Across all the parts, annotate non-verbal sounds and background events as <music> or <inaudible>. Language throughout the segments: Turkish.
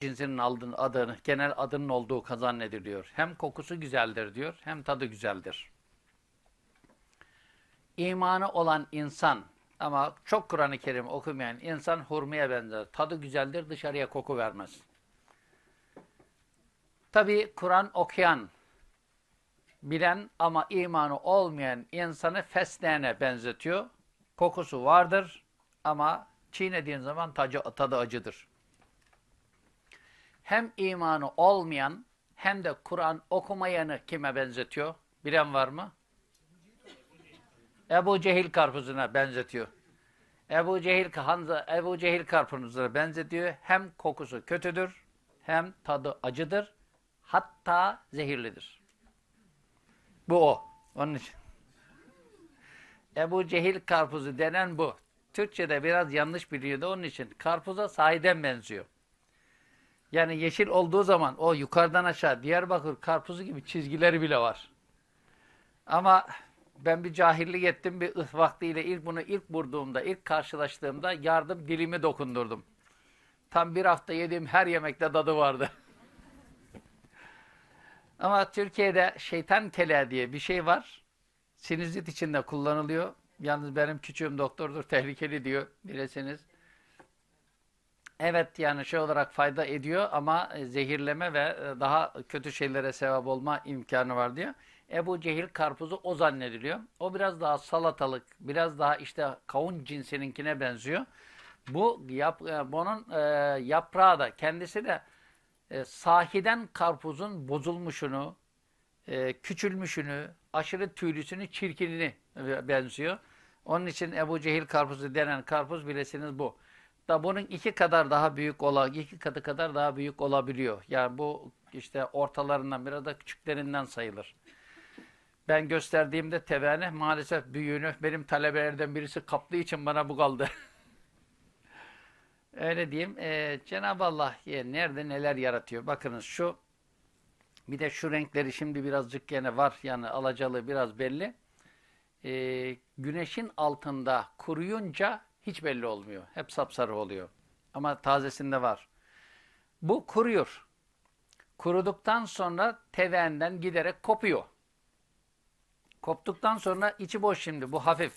cinsinin aldığın adını, genel adının olduğu kazanediliyor. Hem kokusu güzeldir diyor, hem tadı güzeldir. İmanı olan insan ama çok Kur'an-ı Kerim okumayan insan hurmaya benzer. Tadı güzeldir, dışarıya koku vermez. Tabi Kur'an okuyan, bilen ama imanı olmayan insanı fesleğene benzetiyor. Kokusu vardır ama çiğnediğin zaman tadı, tadı acıdır. Hem imanı olmayan hem de Kur'an okumayanı kime benzetiyor? Bilen var mı? Ebu Cehil karpuzuna benzetiyor. Ebu Cehil Hanza Ebu Cehil karpuzuna benzetiyor. Hem kokusu kötüdür, hem tadı acıdır, hatta zehirlidir. Bu o. Onun için. Ebu Cehil karpuzu denen bu. Türkçe'de biraz yanlış biliyordu onun için. Karpuza sahiden benziyor. Yani yeşil olduğu zaman o yukarıdan aşağı Diyarbakır karpuzu gibi çizgileri bile var. Ama ben bir cahillik ettim bir ıh vaktiyle ilk bunu ilk vurduğumda, ilk karşılaştığımda yardım dilimi dokundurdum. Tam bir hafta yediğim her yemekte tadı vardı. <laughs> Ama Türkiye'de şeytan kele diye bir şey var. Sinüzit içinde kullanılıyor. Yalnız benim küçüğüm doktordur, tehlikeli diyor bilesiniz. Evet yani şey olarak fayda ediyor ama zehirleme ve daha kötü şeylere sebep olma imkanı var diyor. Ebu Cehil karpuzu o zannediliyor. O biraz daha salatalık, biraz daha işte kavun cinsininkine benziyor. Bu yap, bunun e, yaprağı da kendisi de e, sahiden karpuzun bozulmuşunu, e, küçülmüşünü, aşırı tüylüsünü, çirkinini benziyor. Onun için Ebu Cehil karpuzu denen karpuz bilesiniz bu. Da bunun iki kadar daha büyük ola, iki katı kadar daha büyük olabiliyor. Yani bu işte ortalarından biraz da küçüklerinden sayılır. Ben gösterdiğimde tebene maalesef büyüğünü benim talebelerden birisi kaptığı için bana bu kaldı. <laughs> Öyle diyeyim. Ee, Cenab-ı Allah ya, nerede neler yaratıyor. Bakınız şu bir de şu renkleri şimdi birazcık gene var. Yani alacalı biraz belli. Ee, güneşin altında kuruyunca hiç belli olmuyor. Hep sapsarı oluyor. Ama tazesinde var. Bu kuruyor. Kuruduktan sonra tevenden giderek kopuyor. Koptuktan sonra içi boş şimdi. Bu hafif.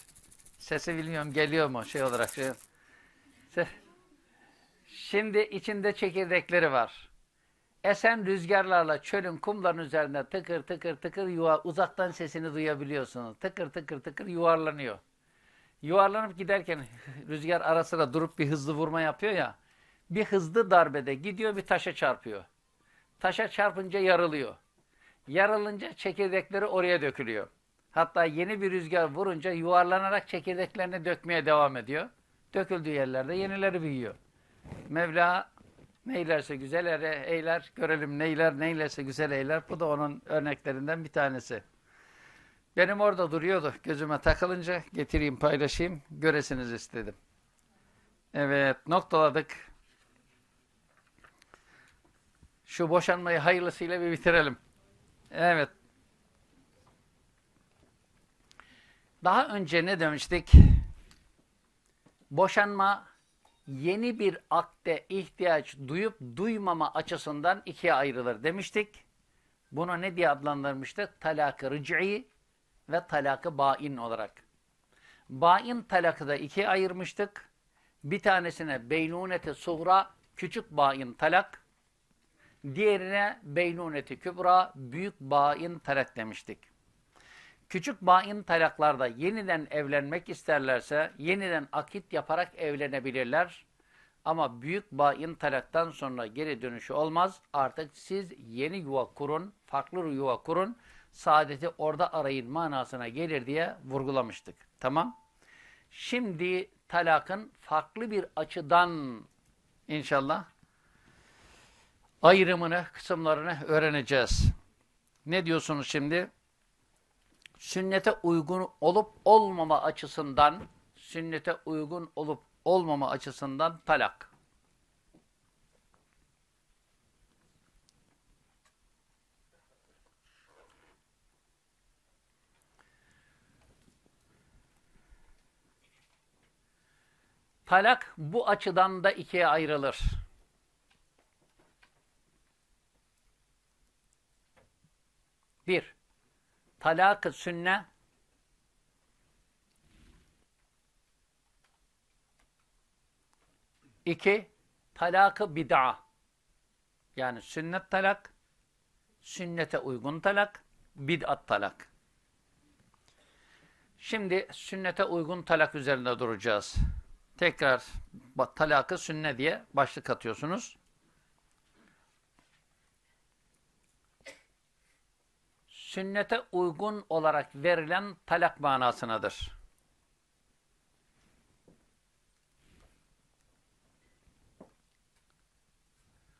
Sesi bilmiyorum geliyor mu şey olarak. Şey. Şimdi içinde çekirdekleri var. Esen rüzgarlarla çölün kumların üzerinde tıkır tıkır tıkır yuva, uzaktan sesini duyabiliyorsunuz. Tıkır tıkır tıkır yuvarlanıyor. Yuvarlanıp giderken <laughs> rüzgar ara sıra durup bir hızlı vurma yapıyor ya. Bir hızlı darbede gidiyor bir taşa çarpıyor. Taşa çarpınca yarılıyor. Yarılınca çekirdekleri oraya dökülüyor. Hatta yeni bir rüzgar vurunca yuvarlanarak çekirdeklerini dökmeye devam ediyor. Döküldüğü yerlerde yenileri büyüyor. Mevla neylerse güzel eyler, görelim neyler, neylerse güzel eyler. Bu da onun örneklerinden bir tanesi. Benim orada duruyordu. Gözüme takılınca getireyim, paylaşayım, göresiniz istedim. Evet, noktaladık. Şu boşanmayı hayırlısıyla bir bitirelim. Evet. Daha önce ne demiştik? Boşanma yeni bir akte ihtiyaç duyup duymama açısından ikiye ayrılır demiştik. Bunu ne diye adlandırmıştık? Talak-ı rıc'i ve talak-ı bain olarak. Bain talakı da ikiye ayırmıştık. Bir tanesine beynuneti suğra, küçük bain talak. Diğerine beynuneti kübra, büyük bain talak demiştik. Küçük bain talaklarda yeniden evlenmek isterlerse yeniden akit yaparak evlenebilirler. Ama büyük bain talaktan sonra geri dönüşü olmaz. Artık siz yeni yuva kurun, farklı yuva kurun. Saadeti orada arayın manasına gelir diye vurgulamıştık. Tamam. Şimdi talakın farklı bir açıdan inşallah ayrımını, kısımlarını öğreneceğiz. Ne diyorsunuz şimdi? sünnete uygun olup olmama açısından sünnete uygun olup olmama açısından talak. Talak bu açıdan da ikiye ayrılır. Bir, talak-ı sünne İki, talak-ı bid'a. Yani sünnet talak, sünnete uygun talak, bid'at talak. Şimdi sünnete uygun talak üzerinde duracağız. Tekrar talakı sünne diye başlık atıyorsunuz. Sünnete uygun olarak verilen talak manasınadır.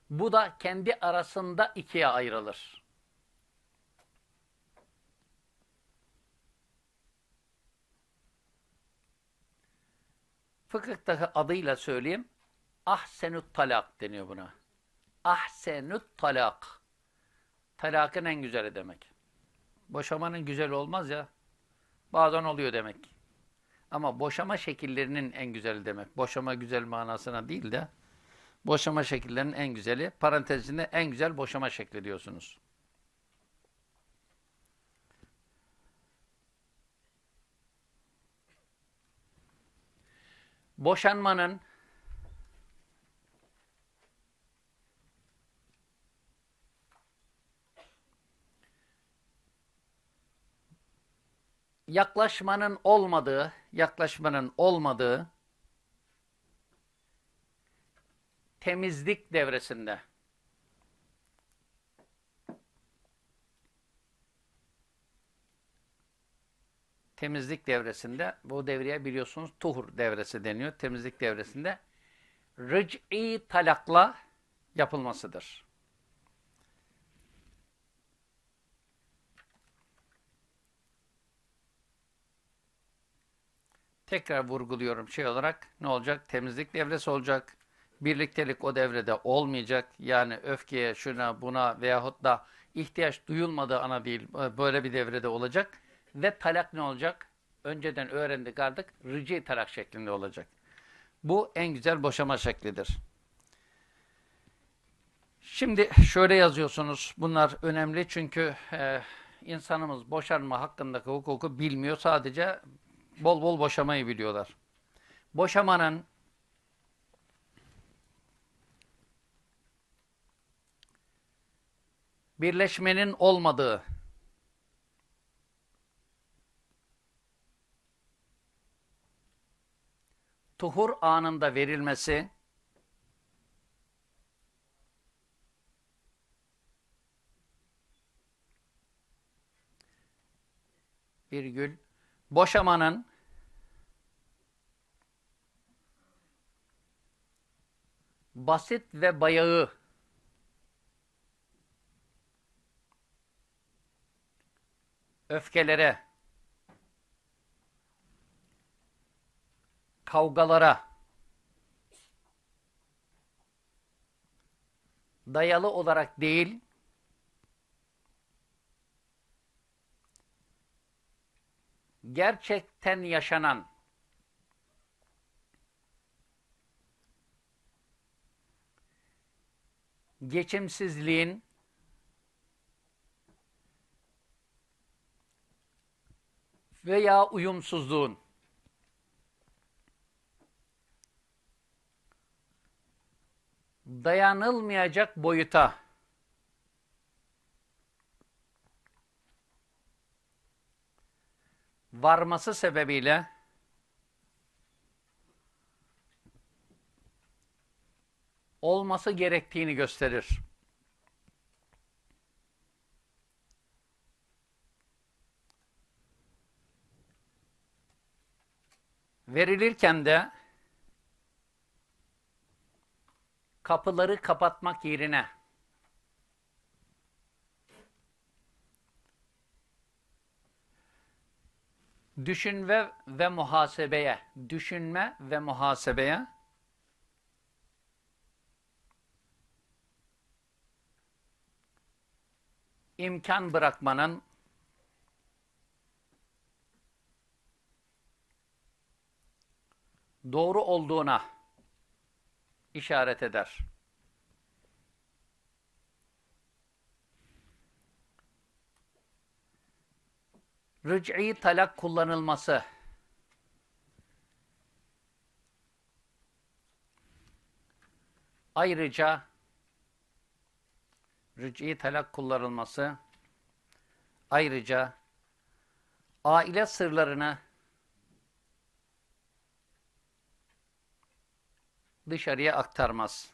Bu da kendi arasında ikiye ayrılır. Fıkıhtaki adıyla söyleyeyim. Ahsenut talak deniyor buna. Ahsenut talak. Talakın en güzeli demek. Boşamanın güzel olmaz ya. Bazen oluyor demek. Ama boşama şekillerinin en güzeli demek. Boşama güzel manasına değil de boşama şekillerinin en güzeli. Parantez içinde en güzel boşama şekli diyorsunuz. Boşanmanın yaklaşmanın olmadığı, yaklaşmanın olmadığı temizlik devresinde temizlik devresinde bu devreye biliyorsunuz tuhur devresi deniyor. Temizlik devresinde rıc'i talakla yapılmasıdır. Tekrar vurguluyorum şey olarak ne olacak? Temizlik devresi olacak. Birliktelik o devrede olmayacak. Yani öfkeye, şuna, buna veyahut da ihtiyaç duyulmadığı ana değil böyle bir devrede olacak. Ve talak ne olacak? Önceden öğrendik artık rici talak şeklinde olacak. Bu en güzel boşama şeklidir. Şimdi şöyle yazıyorsunuz. Bunlar önemli çünkü e, insanımız boşanma hakkındaki hukuku bilmiyor. Sadece bol bol boşamayı biliyorlar. Boşamanın birleşmenin olmadığı tuhur anında verilmesi virgül boşamanın basit ve bayağı öfkelere kavgalara. Dayalı olarak değil, gerçekten yaşanan geçimsizliğin veya uyumsuzluğun dayanılmayacak boyuta varması sebebiyle olması gerektiğini gösterir. Verilirken de kapıları kapatmak yerine. Düşünme ve muhasebeye, düşünme ve muhasebeye. İmkan bırakmanın doğru olduğuna işaret eder. Rıc'i talak kullanılması. Ayrıca rıc'i talak kullanılması ayrıca aile sırlarını dışarıya aktarmaz.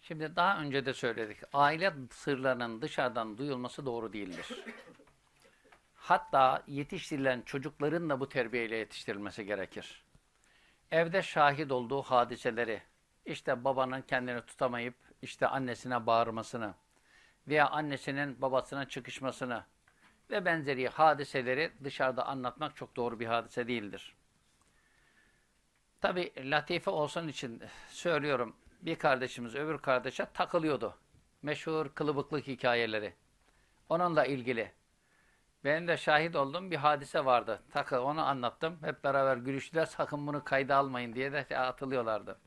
Şimdi daha önce de söyledik. Aile sırlarının dışarıdan duyulması doğru değildir. Hatta yetiştirilen çocukların da bu terbiyeyle yetiştirilmesi gerekir. Evde şahit olduğu hadiseleri, işte babanın kendini tutamayıp işte annesine bağırmasını veya annesinin babasına çıkışmasını ve benzeri hadiseleri dışarıda anlatmak çok doğru bir hadise değildir. Tabi latife olsun için söylüyorum bir kardeşimiz öbür kardeşe takılıyordu. Meşhur kılıbıklık hikayeleri. Onunla ilgili. Benim de şahit olduğum bir hadise vardı. Takı onu anlattım. Hep beraber gülüştüler. Sakın bunu kayda almayın diye de atılıyorlardı.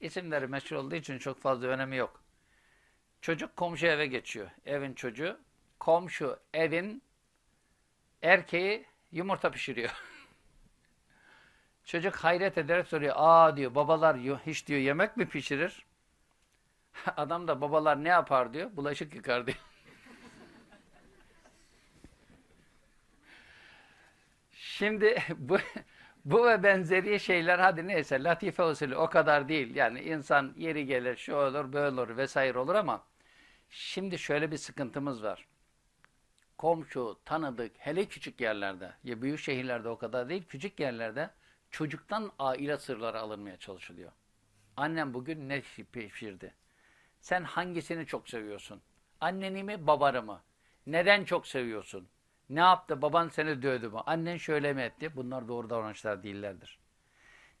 İsimleri meşhur olduğu için çok fazla önemi yok. Çocuk komşu eve geçiyor. Evin çocuğu. Komşu evin erkeği yumurta pişiriyor. <laughs> Çocuk hayret ederek soruyor. Aa diyor babalar hiç diyor yemek mi pişirir? <laughs> Adam da babalar ne yapar diyor. Bulaşık yıkar diyor. <laughs> Şimdi bu bu ve benzeri şeyler hadi neyse latife usulü o kadar değil. Yani insan yeri gelir şu olur böyle olur vesaire olur ama şimdi şöyle bir sıkıntımız var. Komşu, tanıdık hele küçük yerlerde ya büyük şehirlerde o kadar değil küçük yerlerde çocuktan aile sırları alınmaya çalışılıyor. Annem bugün ne pişirdi? Sen hangisini çok seviyorsun? Anneni mi babanı mı? Neden çok seviyorsun? Ne yaptı? Baban seni dövdü mü? Annen şöyle mi etti? Bunlar doğru davranışlar değillerdir.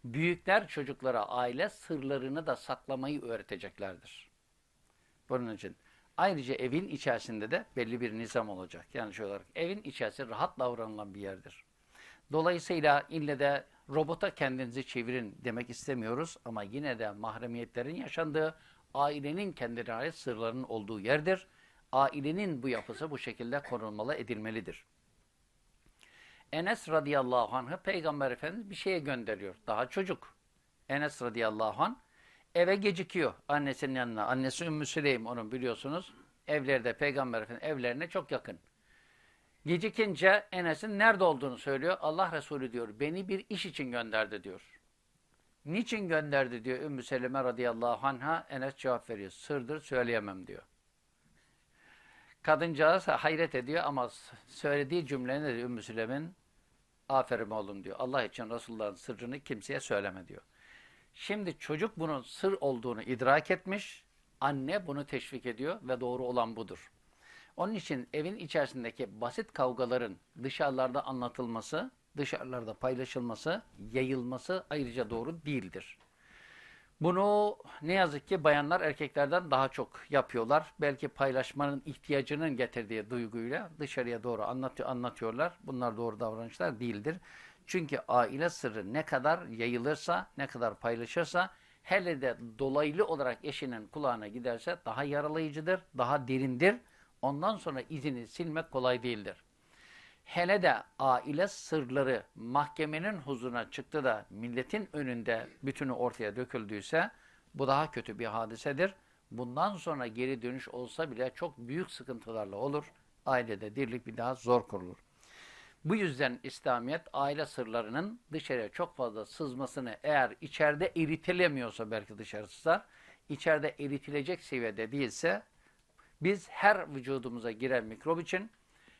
Büyükler çocuklara aile sırlarını da saklamayı öğreteceklerdir. Bunun için ayrıca evin içerisinde de belli bir nizam olacak. Yani şöyle olarak evin içerisi rahat davranılan bir yerdir. Dolayısıyla ille de robota kendinizi çevirin demek istemiyoruz ama yine de mahremiyetlerin yaşandığı ailenin kendine ait sırlarının olduğu yerdir ailenin bu yapısı bu şekilde korunmalı edilmelidir. Enes radıyallahu anh'ı Peygamber Efendimiz bir şeye gönderiyor. Daha çocuk. Enes radıyallahu anh eve gecikiyor annesinin yanına. Annesi Ümmü Süleym onun biliyorsunuz. Evlerde Peygamber Efendimiz evlerine çok yakın. Gecikince Enes'in nerede olduğunu söylüyor. Allah Resulü diyor beni bir iş için gönderdi diyor. Niçin gönderdi diyor Ümmü Seleme radıyallahu anh'a. Enes cevap veriyor. Sırdır söyleyemem diyor. Kadıncağız hayret ediyor ama söylediği cümle ne diyor Ümmü Sülem'in? Aferin oğlum diyor. Allah için Resulullah'ın sırrını kimseye söyleme diyor. Şimdi çocuk bunun sır olduğunu idrak etmiş. Anne bunu teşvik ediyor ve doğru olan budur. Onun için evin içerisindeki basit kavgaların dışarılarda anlatılması, dışarılarda paylaşılması, yayılması ayrıca doğru değildir. Bunu ne yazık ki bayanlar erkeklerden daha çok yapıyorlar. Belki paylaşmanın ihtiyacının getirdiği duyguyla dışarıya doğru anlatıyor, anlatıyorlar. Bunlar doğru davranışlar değildir. Çünkü aile sırrı ne kadar yayılırsa, ne kadar paylaşırsa, hele de dolaylı olarak eşinin kulağına giderse daha yaralayıcıdır, daha derindir. Ondan sonra izini silmek kolay değildir hele de aile sırları mahkemenin huzuruna çıktı da milletin önünde bütünü ortaya döküldüyse bu daha kötü bir hadisedir. Bundan sonra geri dönüş olsa bile çok büyük sıkıntılarla olur. Ailede dirlik bir daha zor kurulur. Bu yüzden İslamiyet aile sırlarının dışarıya çok fazla sızmasını eğer içeride eritilemiyorsa belki dışarı sızar, içeride eritilecek seviyede değilse biz her vücudumuza giren mikrop için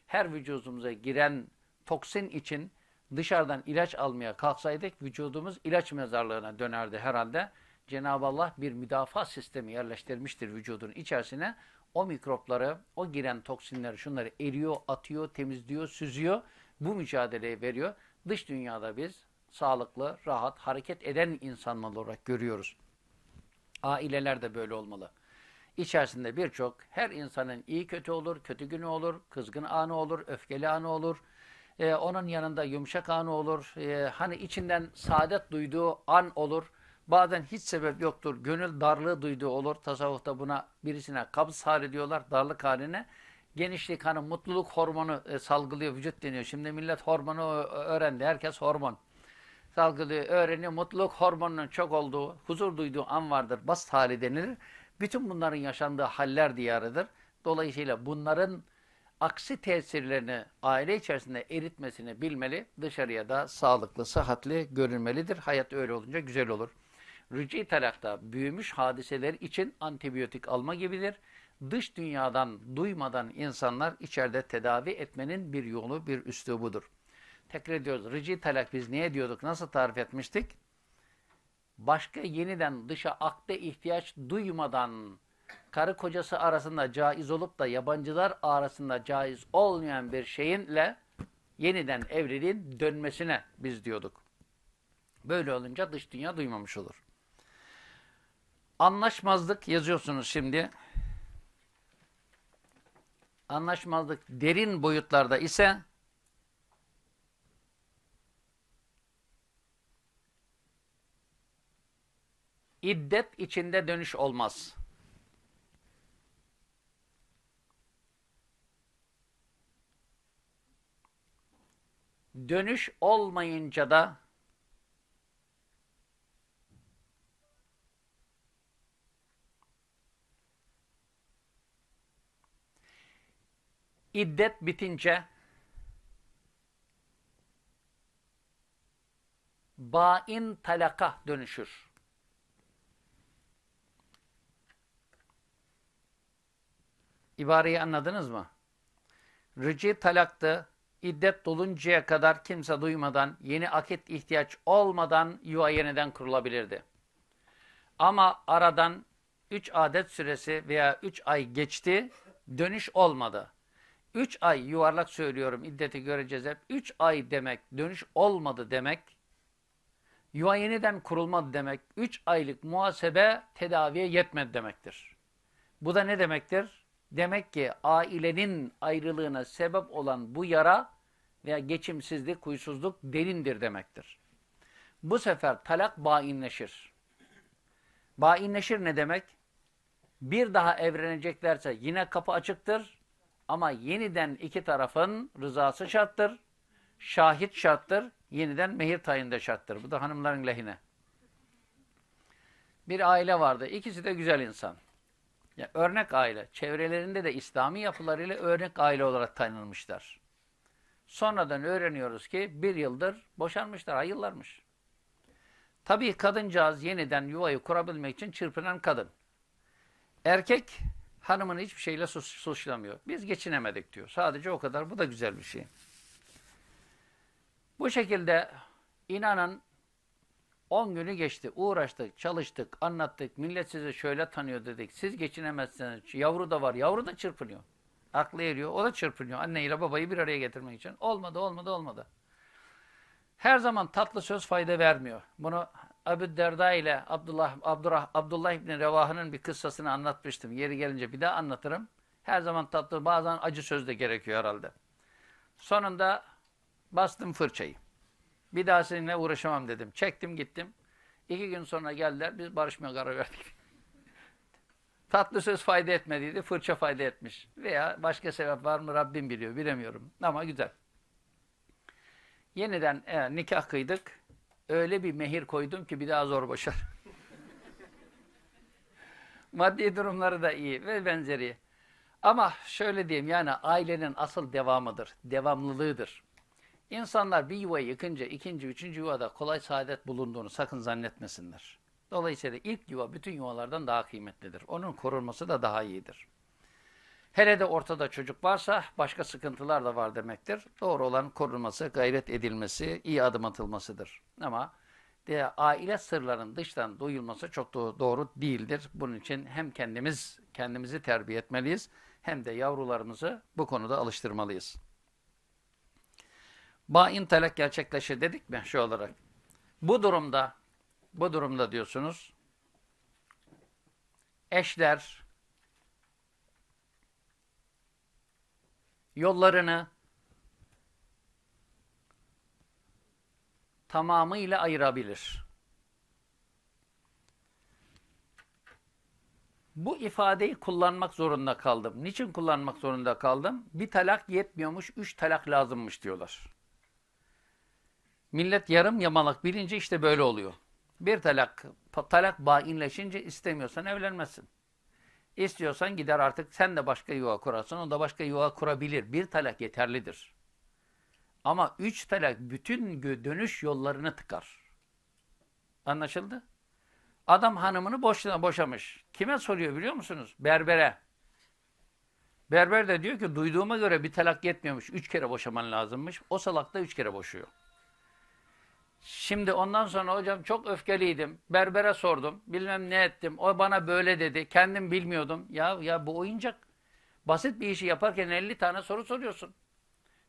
her vücudumuza giren toksin için dışarıdan ilaç almaya kalksaydık vücudumuz ilaç mezarlığına dönerdi herhalde. Cenab-ı Allah bir müdafaa sistemi yerleştirmiştir vücudun içerisine. O mikropları, o giren toksinleri, şunları eriyor, atıyor, temizliyor, süzüyor. Bu mücadeleyi veriyor. Dış dünyada biz sağlıklı, rahat, hareket eden insanlar olarak görüyoruz. Aileler de böyle olmalı. İçerisinde birçok her insanın iyi kötü olur, kötü günü olur, kızgın anı olur, öfkeli anı olur. Ee, onun yanında yumuşak anı olur. Ee, hani içinden saadet duyduğu an olur. Bazen hiç sebep yoktur. Gönül darlığı duyduğu olur. Tasavvufta buna birisine kabz hali diyorlar. Darlık haline. Genişlik hani mutluluk hormonu e, salgılıyor. Vücut deniyor. Şimdi millet hormonu öğrendi. Herkes hormon salgılıyor, öğreniyor. Mutluluk hormonunun çok olduğu, huzur duyduğu an vardır. Bast hali denilir. Bütün bunların yaşandığı haller diyarıdır. Dolayısıyla bunların aksi tesirlerini aile içerisinde eritmesini bilmeli. Dışarıya da sağlıklı, sıhhatli görünmelidir. Hayat öyle olunca güzel olur. Rüci talakta büyümüş hadiseler için antibiyotik alma gibidir. Dış dünyadan duymadan insanlar içeride tedavi etmenin bir yolu, bir üslubudur. Tekrar ediyoruz. Rıcı talak biz niye diyorduk? Nasıl tarif etmiştik? Başka yeniden dışa akde ihtiyaç duymadan karı kocası arasında caiz olup da yabancılar arasında caiz olmayan bir şeyinle yeniden evliliğin dönmesine biz diyorduk. Böyle olunca dış dünya duymamış olur. Anlaşmazlık yazıyorsunuz şimdi. Anlaşmazlık derin boyutlarda ise İddet içinde dönüş olmaz. Dönüş olmayınca da iddet bitince bain talaka dönüşür. İbareyi anladınız mı? Rıcı talaktı. İddet doluncaya kadar kimse duymadan, yeni akit ihtiyaç olmadan yuva yeniden kurulabilirdi. Ama aradan 3 adet süresi veya 3 ay geçti, dönüş olmadı. 3 ay yuvarlak söylüyorum iddeti göreceğiz hep. 3 ay demek, dönüş olmadı demek, yuva yeniden kurulmadı demek, 3 aylık muhasebe tedaviye yetmedi demektir. Bu da ne demektir? Demek ki ailenin ayrılığına sebep olan bu yara veya geçimsizlik, huysuzluk derindir demektir. Bu sefer talak bainleşir. Bainleşir ne demek? Bir daha evleneceklerse yine kapı açıktır ama yeniden iki tarafın rızası şarttır. Şahit şarttır. Yeniden mehir tayinde şarttır. Bu da hanımların lehine. Bir aile vardı. İkisi de güzel insan. Yani örnek aile. Çevrelerinde de İslami yapılarıyla örnek aile olarak tanınmışlar. Sonradan öğreniyoruz ki bir yıldır boşanmışlar, ayıllarmış. Tabii kadıncağız yeniden yuvayı kurabilmek için çırpınan kadın. Erkek hanımını hiçbir şeyle suçlamıyor. Biz geçinemedik diyor. Sadece o kadar. Bu da güzel bir şey. Bu şekilde inanın 10 günü geçti. Uğraştık, çalıştık, anlattık. Millet sizi şöyle tanıyor dedik. Siz geçinemezsiniz. Yavru da var. Yavru da çırpınıyor. Aklı eriyor. O da çırpınıyor. Anneyle babayı bir araya getirmek için. Olmadı, olmadı, olmadı. Her zaman tatlı söz fayda vermiyor. Bunu Ebu Derda ile Abdullah, Abdurrah, Abdullah İbni Revaha'nın bir kıssasını anlatmıştım. Yeri gelince bir daha anlatırım. Her zaman tatlı, bazen acı söz de gerekiyor herhalde. Sonunda bastım fırçayı. Bir daha seninle uğraşamam dedim. Çektim gittim. İki gün sonra geldiler. Biz barışmaya karar verdik. <laughs> Tatlı söz fayda etmediydi. Fırça fayda etmiş. Veya başka sebep var mı Rabbim biliyor. Bilemiyorum. Ama güzel. Yeniden e, nikah kıydık. Öyle bir mehir koydum ki bir daha zor boşar. <laughs> Maddi durumları da iyi ve benzeri. Ama şöyle diyeyim yani ailenin asıl devamıdır. Devamlılığıdır. İnsanlar bir yuvayı yıkınca ikinci, üçüncü yuvada kolay saadet bulunduğunu sakın zannetmesinler. Dolayısıyla ilk yuva bütün yuvalardan daha kıymetlidir. Onun korunması da daha iyidir. Hele de ortada çocuk varsa başka sıkıntılar da var demektir. Doğru olan korunması, gayret edilmesi, iyi adım atılmasıdır. Ama de, aile sırlarının dıştan duyulması çok doğru değildir. Bunun için hem kendimiz kendimizi terbiye etmeliyiz hem de yavrularımızı bu konuda alıştırmalıyız. Bain talak gerçekleşir dedik mi şu olarak? Bu durumda, bu durumda diyorsunuz, eşler yollarını tamamıyla ayırabilir. Bu ifadeyi kullanmak zorunda kaldım. Niçin kullanmak zorunda kaldım? Bir talak yetmiyormuş, üç talak lazımmış diyorlar. Millet yarım yamalak bilince işte böyle oluyor. Bir talak, talak bainleşince istemiyorsan evlenmezsin. İstiyorsan gider artık sen de başka yuva kurarsın, o da başka yuva kurabilir. Bir talak yeterlidir. Ama üç talak bütün dönüş yollarını tıkar. Anlaşıldı? Adam hanımını boşuna boşamış. Kime soruyor biliyor musunuz? Berbere. Berber de diyor ki duyduğuma göre bir talak yetmiyormuş. Üç kere boşaman lazımmış. O salak da üç kere boşuyor. Şimdi ondan sonra hocam çok öfkeliydim. Berbere sordum. Bilmem ne ettim. O bana böyle dedi. Kendim bilmiyordum. Ya ya bu oyuncak. Basit bir işi yaparken 50 tane soru soruyorsun.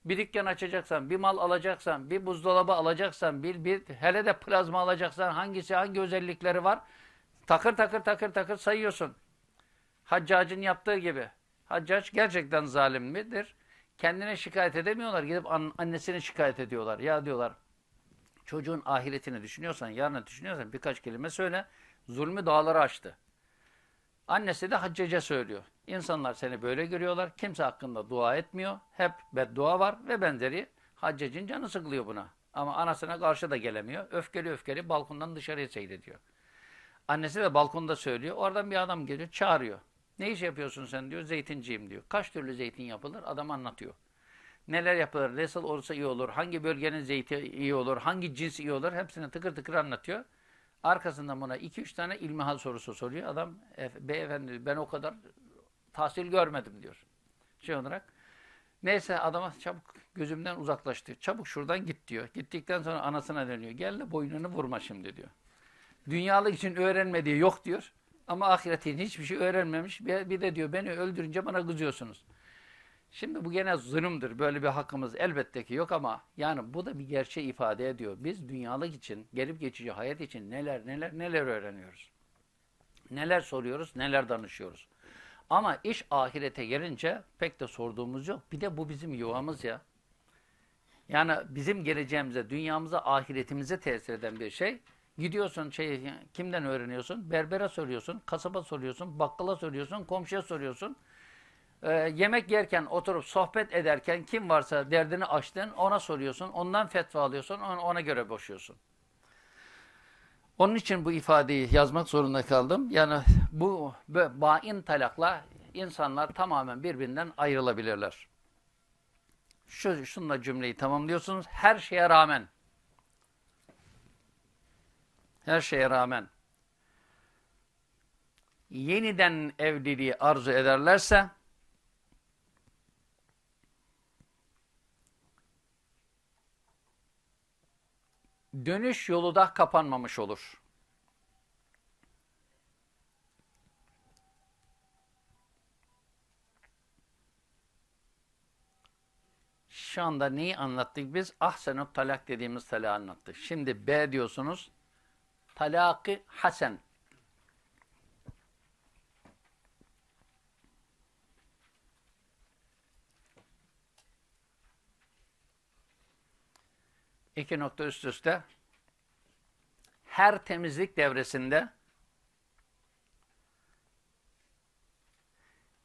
Bir dükkan açacaksan, bir mal alacaksan, bir buzdolabı alacaksan, bir, bir hele de plazma alacaksan hangisi hangi özellikleri var? Takır takır takır takır sayıyorsun. Haccacın yaptığı gibi. Haccac gerçekten zalim midir? Kendine şikayet edemiyorlar. Gidip an annesine şikayet ediyorlar. Ya diyorlar çocuğun ahiretini düşünüyorsan, yarını düşünüyorsan birkaç kelime söyle. Zulmü dağları açtı. Annesi de haccaca söylüyor. İnsanlar seni böyle görüyorlar. Kimse hakkında dua etmiyor. Hep beddua var ve benzeri. Haccacın canı sıkılıyor buna. Ama anasına karşı da gelemiyor. Öfkeli öfkeli balkondan dışarıya seyrediyor. Annesi de balkonda söylüyor. Oradan bir adam geliyor, çağırıyor. Ne iş yapıyorsun sen diyor. Zeytinciyim diyor. Kaç türlü zeytin yapılır? Adam anlatıyor. Neler yapılır, nasıl olursa iyi olur, hangi bölgenin zeyti iyi olur, hangi cins iyi olur hepsini tıkır tıkır anlatıyor. Arkasından buna 2-3 tane ilmihal sorusu soruyor. Adam, beyefendi ben o kadar tahsil görmedim diyor. Şey olarak. Neyse adama çabuk gözümden uzaklaştı. Çabuk şuradan git diyor. Gittikten sonra anasına dönüyor. Gel de boynunu vurma şimdi diyor. Dünyalık için öğrenmediği yok diyor. Ama ahiretin hiçbir şey öğrenmemiş. Bir de diyor beni öldürünce bana kızıyorsunuz. Şimdi bu gene zulümdür. Böyle bir hakkımız elbette ki yok ama yani bu da bir gerçeği ifade ediyor. Biz dünyalık için, gelip geçici hayat için neler neler neler öğreniyoruz. Neler soruyoruz, neler danışıyoruz. Ama iş ahirete gelince pek de sorduğumuz yok. Bir de bu bizim yuvamız ya. Yani bizim geleceğimize, dünyamıza, ahiretimize tesir eden bir şey. Gidiyorsun şey kimden öğreniyorsun? Berbere soruyorsun, kasaba soruyorsun, bakkala soruyorsun, komşuya soruyorsun. Ee, yemek yerken, oturup sohbet ederken kim varsa derdini açtın, ona soruyorsun, ondan fetva alıyorsun, ona, ona göre boşuyorsun. Onun için bu ifadeyi yazmak zorunda kaldım. Yani bu bain talakla insanlar tamamen birbirinden ayrılabilirler. Şu, şunla cümleyi tamamlıyorsunuz. Her şeye rağmen her şeye rağmen yeniden evliliği arzu ederlerse dönüş yolu da kapanmamış olur. Şu anda neyi anlattık biz? Ahsenut talak dediğimiz talak anlattık. Şimdi B diyorsunuz. Talakı hasen. İki nokta üst üste. Her temizlik devresinde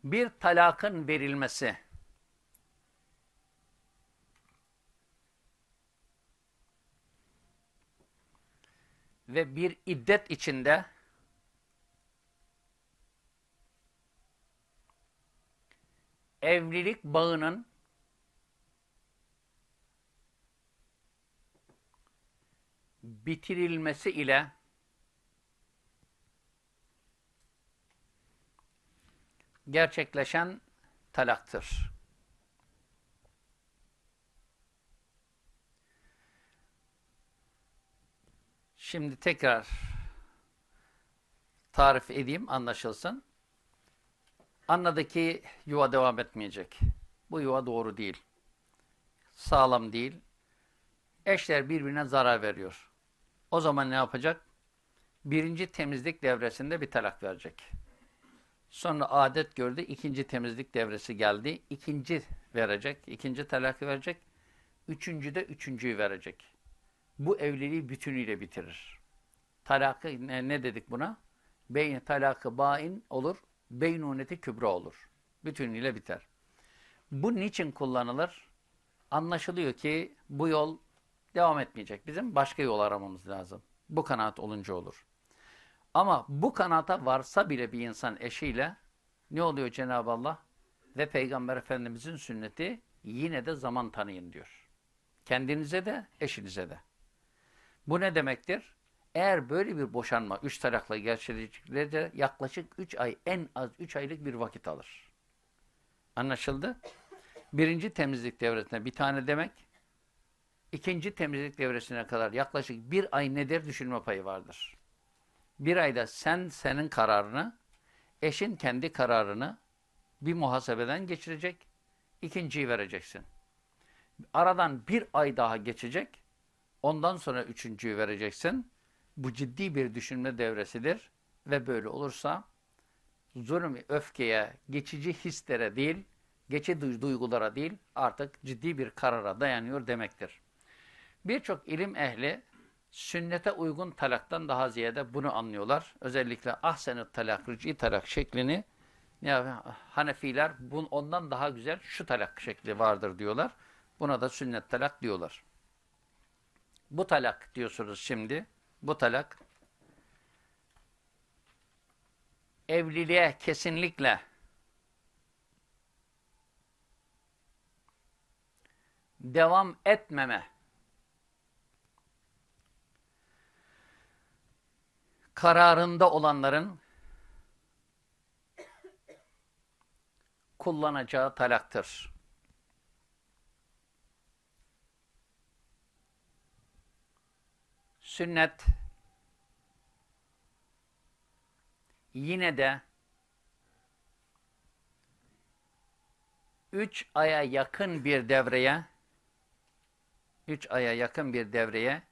bir talakın verilmesi ve bir iddet içinde evlilik bağının bitirilmesi ile gerçekleşen talaktır. Şimdi tekrar tarif edeyim anlaşılsın. Anladaki yuva devam etmeyecek. Bu yuva doğru değil. Sağlam değil. Eşler birbirine zarar veriyor. O zaman ne yapacak? Birinci temizlik devresinde bir talak verecek. Sonra adet gördü. ikinci temizlik devresi geldi. ikinci verecek. ikinci talak verecek. Üçüncü de üçüncüyü verecek. Bu evliliği bütünüyle bitirir. Talakı ne, ne dedik buna? Beyin talakı bain olur. beynuneti kübra olur. Bütünüyle biter. Bu niçin kullanılır? Anlaşılıyor ki bu yol devam etmeyecek. Bizim başka yol aramamız lazım. Bu kanaat olunca olur. Ama bu kanata varsa bile bir insan eşiyle ne oluyor Cenab-ı Allah? Ve Peygamber Efendimizin sünneti yine de zaman tanıyın diyor. Kendinize de eşinize de. Bu ne demektir? Eğer böyle bir boşanma üç talakla gerçekleşirse yaklaşık üç ay en az üç aylık bir vakit alır. Anlaşıldı? Birinci temizlik devresine bir tane demek, ikinci temizlik devresine kadar yaklaşık bir ay nedir düşünme payı vardır. Bir ayda sen senin kararını, eşin kendi kararını bir muhasebeden geçirecek, ikinciyi vereceksin. Aradan bir ay daha geçecek, ondan sonra üçüncüyü vereceksin. Bu ciddi bir düşünme devresidir ve böyle olursa zulüm, öfkeye, geçici hislere değil, geçici duygulara değil artık ciddi bir karara dayanıyor demektir. Birçok ilim ehli sünnete uygun talaktan daha ziyade bunu anlıyorlar. Özellikle ahsen-i talak, rıc'i talak şeklini ya Hanefiler bun, ondan daha güzel şu talak şekli vardır diyorlar. Buna da sünnet talak diyorlar. Bu talak diyorsunuz şimdi. Bu talak evliliğe kesinlikle devam etmeme kararında olanların kullanacağı talaktır. Sünnet yine de üç aya yakın bir devreye üç aya yakın bir devreye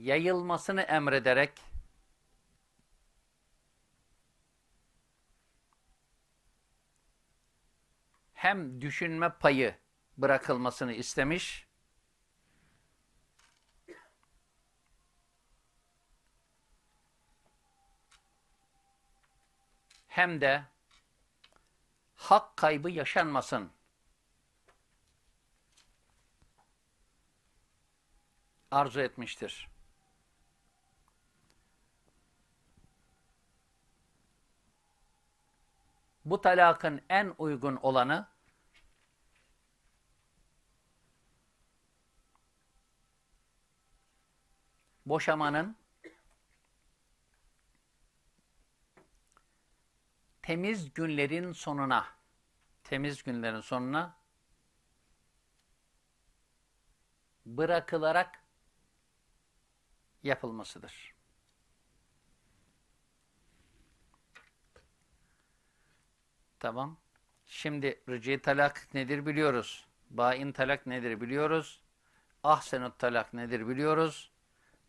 yayılmasını emrederek hem düşünme payı bırakılmasını istemiş hem de hak kaybı yaşanmasın. arzu etmiştir. Bu talakın en uygun olanı boşamanın temiz günlerin sonuna temiz günlerin sonuna bırakılarak yapılmasıdır. Tamam. Şimdi rıcı talak nedir biliyoruz. Bain talak nedir biliyoruz. Ahsenut talak nedir biliyoruz.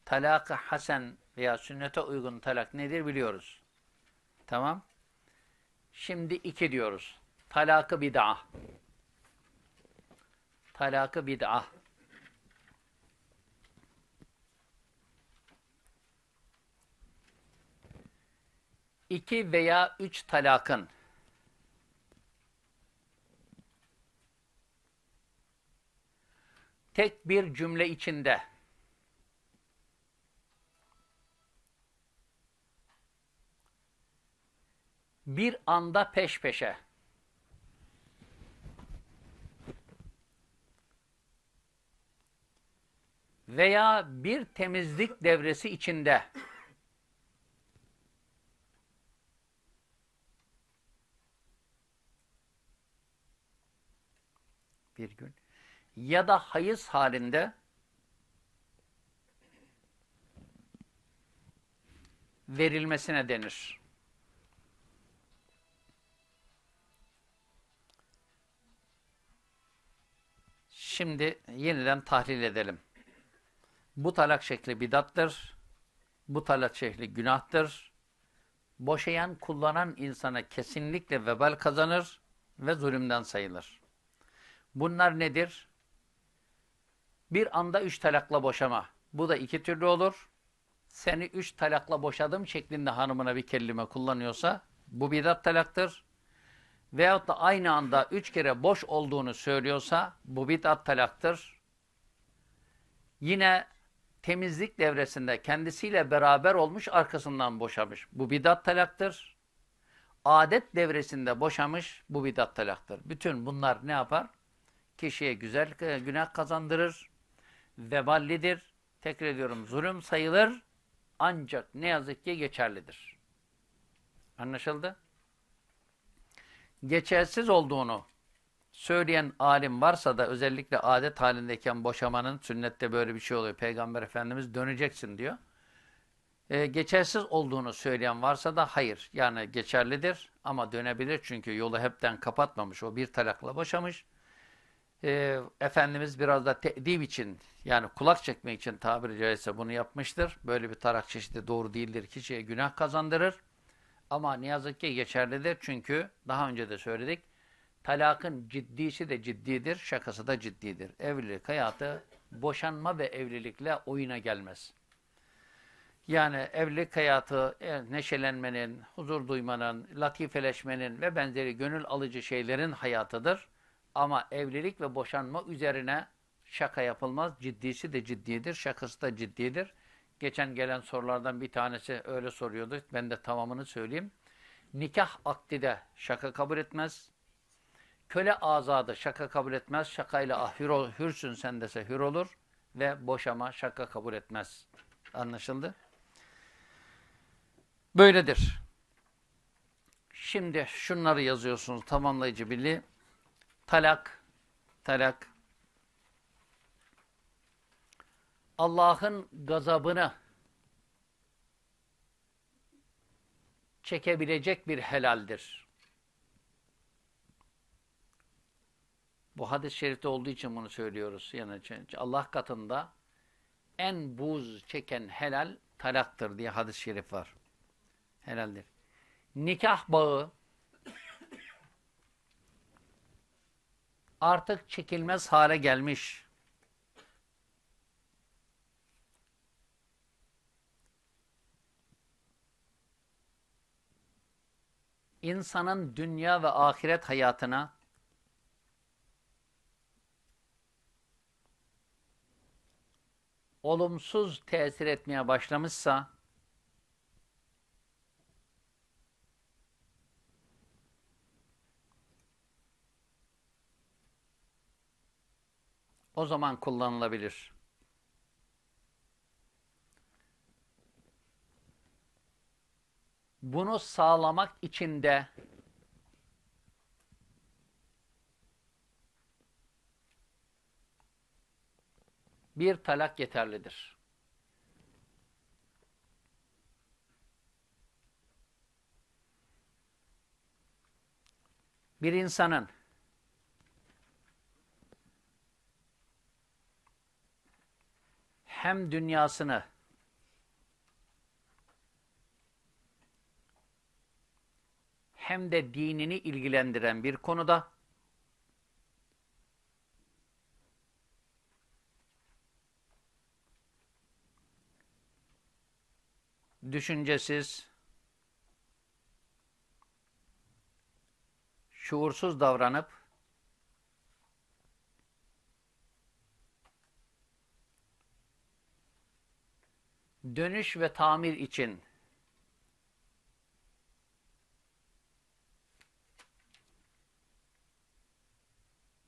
Talak-ı hasen veya sünnete uygun talak nedir biliyoruz. Tamam. Şimdi iki diyoruz. Talak-ı bid'a. Talak-ı bid'a. İki veya üç talakın tek bir cümle içinde. Bir anda peş peşe. Veya bir temizlik devresi içinde. Bir gün ya da hayız halinde verilmesine denir. Şimdi yeniden tahlil edelim. Bu talak şekli bidattır. Bu talak şekli günahtır. Boşayan, kullanan insana kesinlikle vebal kazanır ve zulümden sayılır. Bunlar nedir? Bir anda üç talakla boşama. Bu da iki türlü olur. seni üç talakla boşadım şeklinde hanımına bir kelime kullanıyorsa bu bidat talaktır. Veyahut da aynı anda üç kere boş olduğunu söylüyorsa bu bidat talaktır. Yine temizlik devresinde kendisiyle beraber olmuş arkasından boşamış. Bu bidat talaktır. Adet devresinde boşamış bu bidat talaktır. Bütün bunlar ne yapar? Kişiye güzel e, günah kazandırır. Veballidir. Tekrar ediyorum zulüm sayılır. Ancak ne yazık ki geçerlidir. Anlaşıldı? Geçersiz olduğunu söyleyen alim varsa da özellikle adet halindeyken boşamanın sünnette böyle bir şey oluyor. Peygamber Efendimiz döneceksin diyor. Ee, geçersiz olduğunu söyleyen varsa da hayır. Yani geçerlidir ama dönebilir çünkü yolu hepten kapatmamış. O bir talakla boşamış. Ee, Efendimiz biraz da te'dib için yani kulak çekmek için tabiri caizse bunu yapmıştır. Böyle bir tarak çeşidi doğru değildir. Kişiye günah kazandırır. Ama ne yazık ki geçerlidir. Çünkü daha önce de söyledik. Talakın ciddisi de ciddidir, şakası da ciddidir. Evlilik hayatı boşanma ve evlilikle oyuna gelmez. Yani evlilik hayatı e, neşelenmenin, huzur duymanın, latifeleşmenin ve benzeri gönül alıcı şeylerin hayatıdır. Ama evlilik ve boşanma üzerine şaka yapılmaz. Ciddisi de ciddidir, şakası da ciddidir. Geçen gelen sorulardan bir tanesi öyle soruyordu. Ben de tamamını söyleyeyim. Nikah akdi de şaka kabul etmez. Köle azadı şaka kabul etmez. Şakayla ah hür, ol, hürsün sen dese hür olur. Ve boşama şaka kabul etmez. Anlaşıldı? Böyledir. Şimdi şunları yazıyorsunuz tamamlayıcı birliği. Talak, talak, Allah'ın gazabını çekebilecek bir helaldir. Bu hadis-i şerifte olduğu için bunu söylüyoruz. Yani Allah katında en buz çeken helal talaktır diye hadis-i şerif var. Helaldir. Nikah bağı artık çekilmez hale gelmiş. insanın dünya ve ahiret hayatına olumsuz tesir etmeye başlamışsa o zaman kullanılabilir. Bunu sağlamak için de bir talak yeterlidir. Bir insanın hem dünyasını hem de dinini ilgilendiren bir konuda düşüncesiz, şuursuz davranıp dönüş ve tamir için.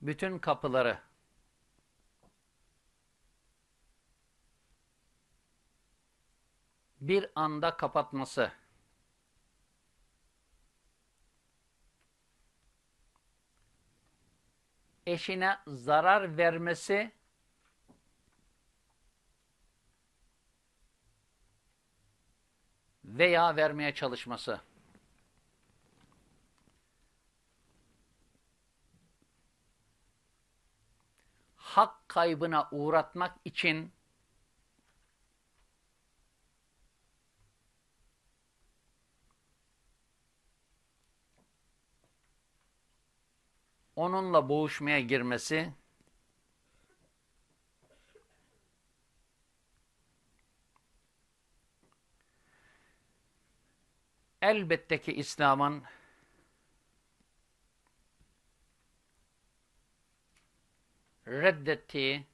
Bütün kapıları. Bir anda kapatması. Eşine zarar vermesi veya vermeye çalışması. Hak kaybına uğratmak için onunla boğuşmaya girmesi elbette ki İslam'ın reddettiği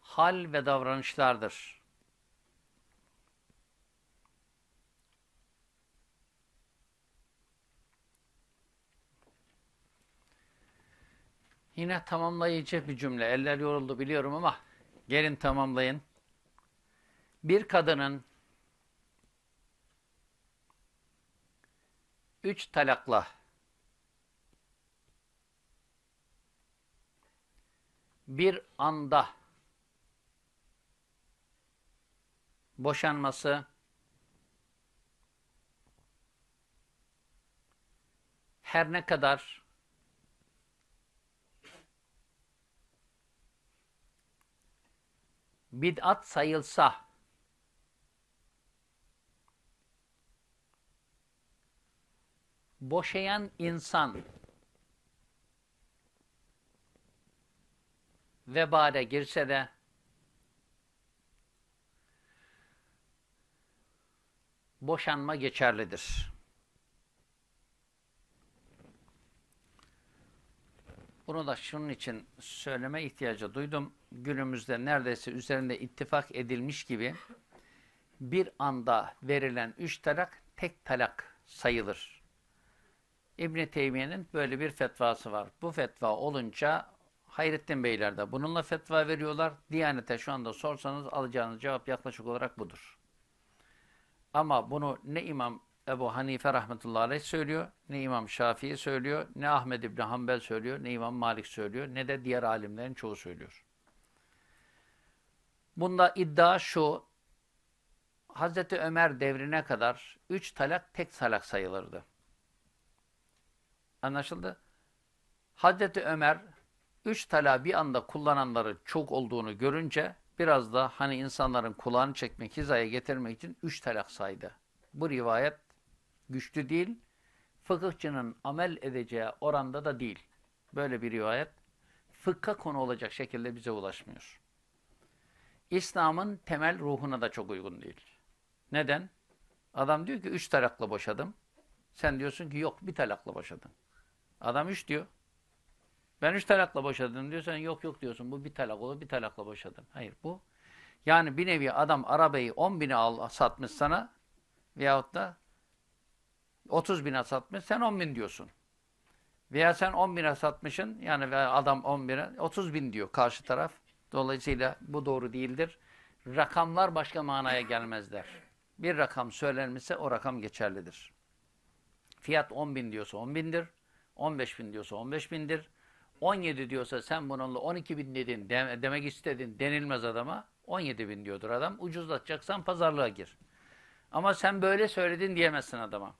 hal ve davranışlardır. Yine tamamlayıcı bir cümle. Eller yoruldu biliyorum ama gelin tamamlayın. Bir kadının üç talakla bir anda boşanması her ne kadar bid'at sayılsa boşayan insan vebale girse de boşanma geçerlidir. Bunu da şunun için söyleme ihtiyacı duydum. Günümüzde neredeyse üzerinde ittifak edilmiş gibi bir anda verilen üç talak tek talak sayılır. İbn Teymiye'nin böyle bir fetvası var. Bu fetva olunca Hayrettin Beyler de bununla fetva veriyorlar. Diyanete şu anda sorsanız alacağınız cevap yaklaşık olarak budur. Ama bunu ne İmam Ebu Hanife rahmetullahi aleyh söylüyor, ne İmam Şafii söylüyor, ne Ahmed İbni Hanbel söylüyor, ne İmam Malik söylüyor, ne de diğer alimlerin çoğu söylüyor. Bunda iddia şu, Hazreti Ömer devrine kadar üç talak tek talak sayılırdı. Anlaşıldı? Hazreti Ömer üç talak bir anda kullananları çok olduğunu görünce biraz da hani insanların kulağını çekmek, hizaya getirmek için üç talak saydı. Bu rivayet güçlü değil, fıkıhçının amel edeceği oranda da değil. Böyle bir rivayet fıkha konu olacak şekilde bize ulaşmıyor. İslam'ın temel ruhuna da çok uygun değil. Neden? Adam diyor ki üç talakla boşadım. Sen diyorsun ki yok bir talakla boşadım. Adam üç diyor. Ben üç talakla boşadım diyorsan yok yok diyorsun. Bu bir talak olur bir talakla boşadım. Hayır bu. Yani bir nevi adam arabayı 10 bine al, satmış sana veyahut da 30 bine satmış sen 10 bin diyorsun. Veya sen 10 bine satmışsın yani adam 10 bine 30 bin diyor karşı taraf. Dolayısıyla bu doğru değildir. Rakamlar başka manaya gelmezler. Bir rakam söylenmişse o rakam geçerlidir. Fiyat 10 bin diyorsa 10 bindir. 15 bin diyorsa 15 bindir. 17 diyorsa sen bununla 12 bin dedin demek istedin denilmez adama. 17 bin diyordur adam. Ucuzlatacaksan pazarlığa gir. Ama sen böyle söyledin diyemezsin adama.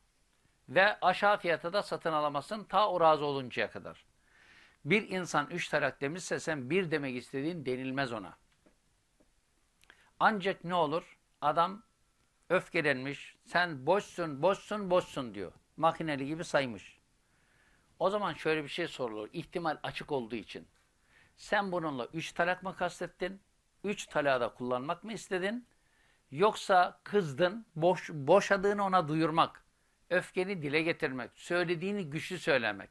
Ve aşağı fiyata da satın alamazsın ta o razı oluncaya kadar. Bir insan üç tarak demişse sen bir demek istediğin denilmez ona. Ancak ne olur? Adam öfkelenmiş, sen boşsun, boşsun, boşsun diyor. Makineli gibi saymış. O zaman şöyle bir şey sorulur. İhtimal açık olduğu için. Sen bununla üç talak mı kastettin? Üç talağı da kullanmak mı istedin? Yoksa kızdın, boş, boşadığını ona duyurmak, öfkeni dile getirmek, söylediğini güçlü söylemek.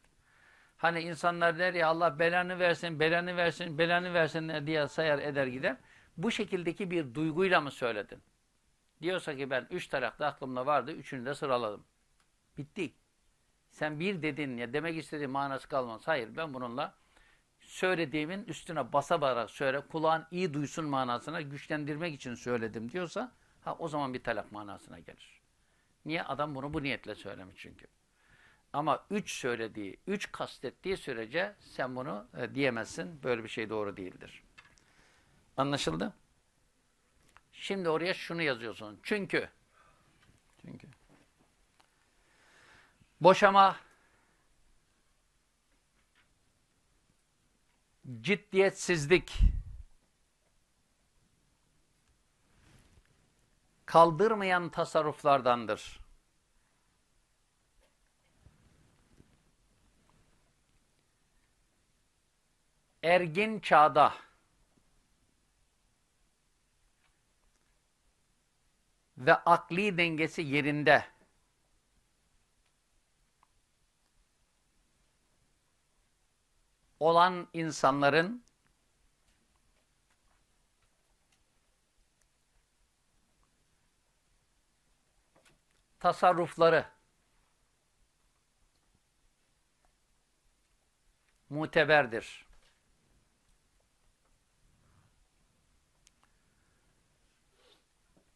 Hani insanlar der ya Allah belanı versin, belanı versin, belanı versin diye sayar eder gider. Bu şekildeki bir duyguyla mı söyledin? Diyorsa ki ben üç talak aklımda vardı, üçünü de sıraladım. Bitti. Sen bir dedin ya demek istediğin manası kalmaz. Hayır ben bununla söylediğimin üstüne basa basarak söyle, kulağın iyi duysun manasına güçlendirmek için söyledim diyorsa ha o zaman bir talak manasına gelir. Niye? Adam bunu bu niyetle söylemiş çünkü. Ama üç söylediği, üç kastettiği sürece sen bunu e, diyemezsin. Böyle bir şey doğru değildir. Anlaşıldı? Şimdi oraya şunu yazıyorsun. Çünkü çünkü boşama ciddiyetsizlik kaldırmayan tasarruflardandır. ergin çağda. Ve akli dengesi yerinde. Olan insanların tasarrufları. Muteberdir.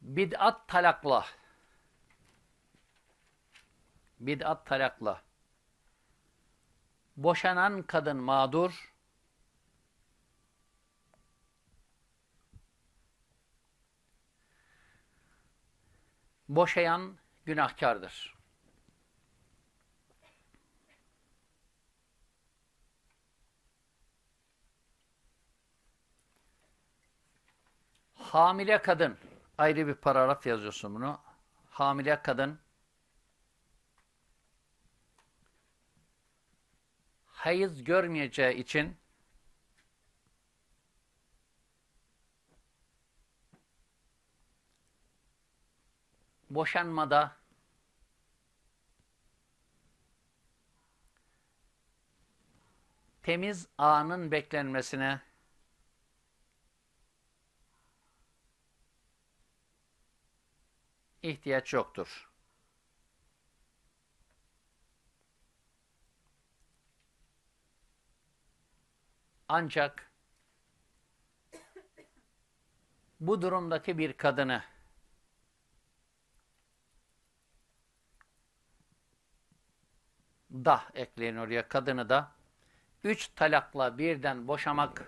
Bid'at talakla. Bid'at talakla. Boşanan kadın mağdur. Boşayan günahkardır. Hamile kadın ayrı bir paragraf yazıyorsun bunu. Hamile kadın hayız görmeyeceği için boşanmada temiz anın beklenmesine ihtiyaç yoktur. Ancak bu durumdaki bir kadını da ekleyin oraya kadını da üç talakla birden boşamak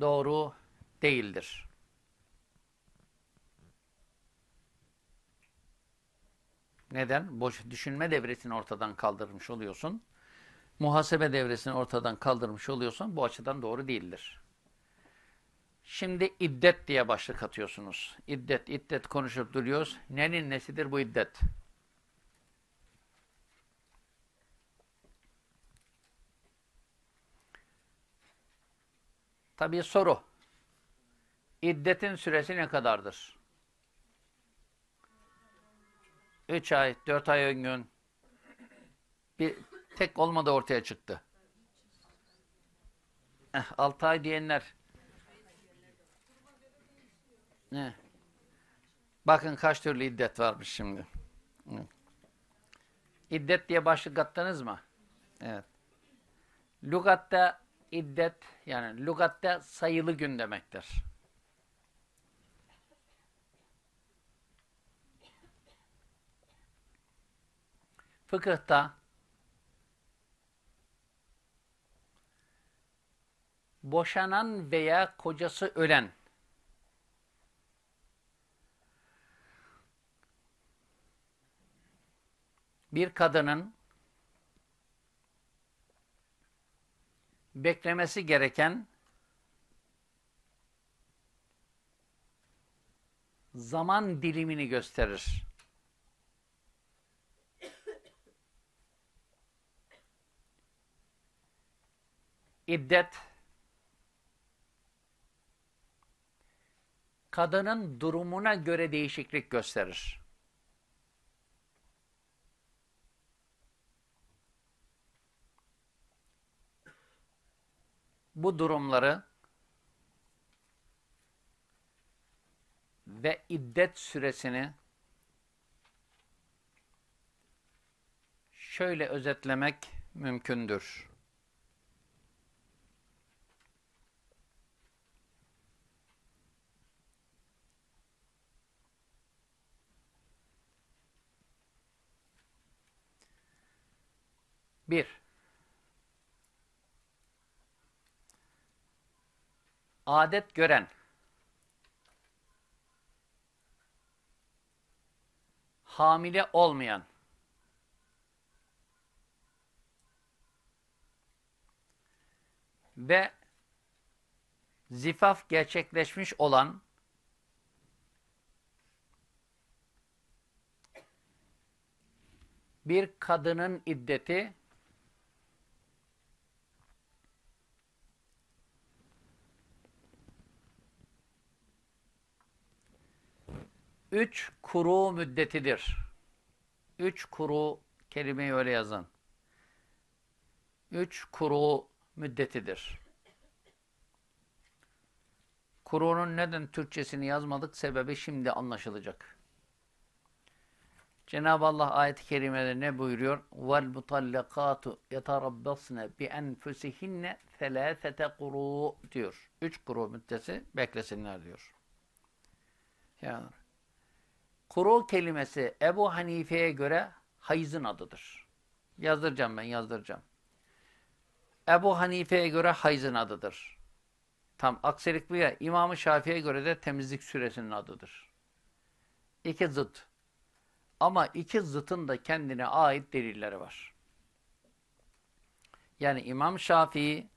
doğru değildir. Neden? Boş düşünme devresini ortadan kaldırmış oluyorsun. Muhasebe devresini ortadan kaldırmış oluyorsun. Bu açıdan doğru değildir. Şimdi iddet diye başlık atıyorsunuz. İddet, iddet konuşup duruyoruz. Nenin nesidir bu iddet? Tabii soru. İddetin süresi ne kadardır? 3 ay, 4 ay ön gün. Bir tek olmadı ortaya çıktı. Eh, 6 ay diyenler. Ne? Bakın kaç türlü iddet varmış şimdi. İddet diye başlık attınız mı? Evet. Lugatta iddet yani lugatta sayılı gün demektir. Fıkıhta boşanan veya kocası ölen bir kadının beklemesi gereken zaman dilimini gösterir. İddet kadının durumuna göre değişiklik gösterir. bu durumları ve iddet süresini şöyle özetlemek mümkündür. Bir, adet gören. Hamile olmayan. Ve zifaf gerçekleşmiş olan bir kadının iddeti üç kuru müddetidir. Üç kuru kelimeyi öyle yazın. Üç kuru müddetidir. Kurunun neden Türkçesini yazmadık sebebi şimdi anlaşılacak. Cenab-ı Allah ayet-i kerimede ne buyuruyor? Yetarabbasne bi enfusihinne selâfete kuru diyor. Üç kuru müddeti beklesinler diyor. Yani kuru kelimesi Ebu Hanife'ye göre hayızın adıdır. Yazdıracağım ben yazdıracağım. Ebu Hanife'ye göre hayızın adıdır. Tam aksilik bu ya. İmam-ı Şafii'ye göre de temizlik süresinin adıdır. İki zıt. Ama iki zıtın da kendine ait delilleri var. Yani İmam Şafii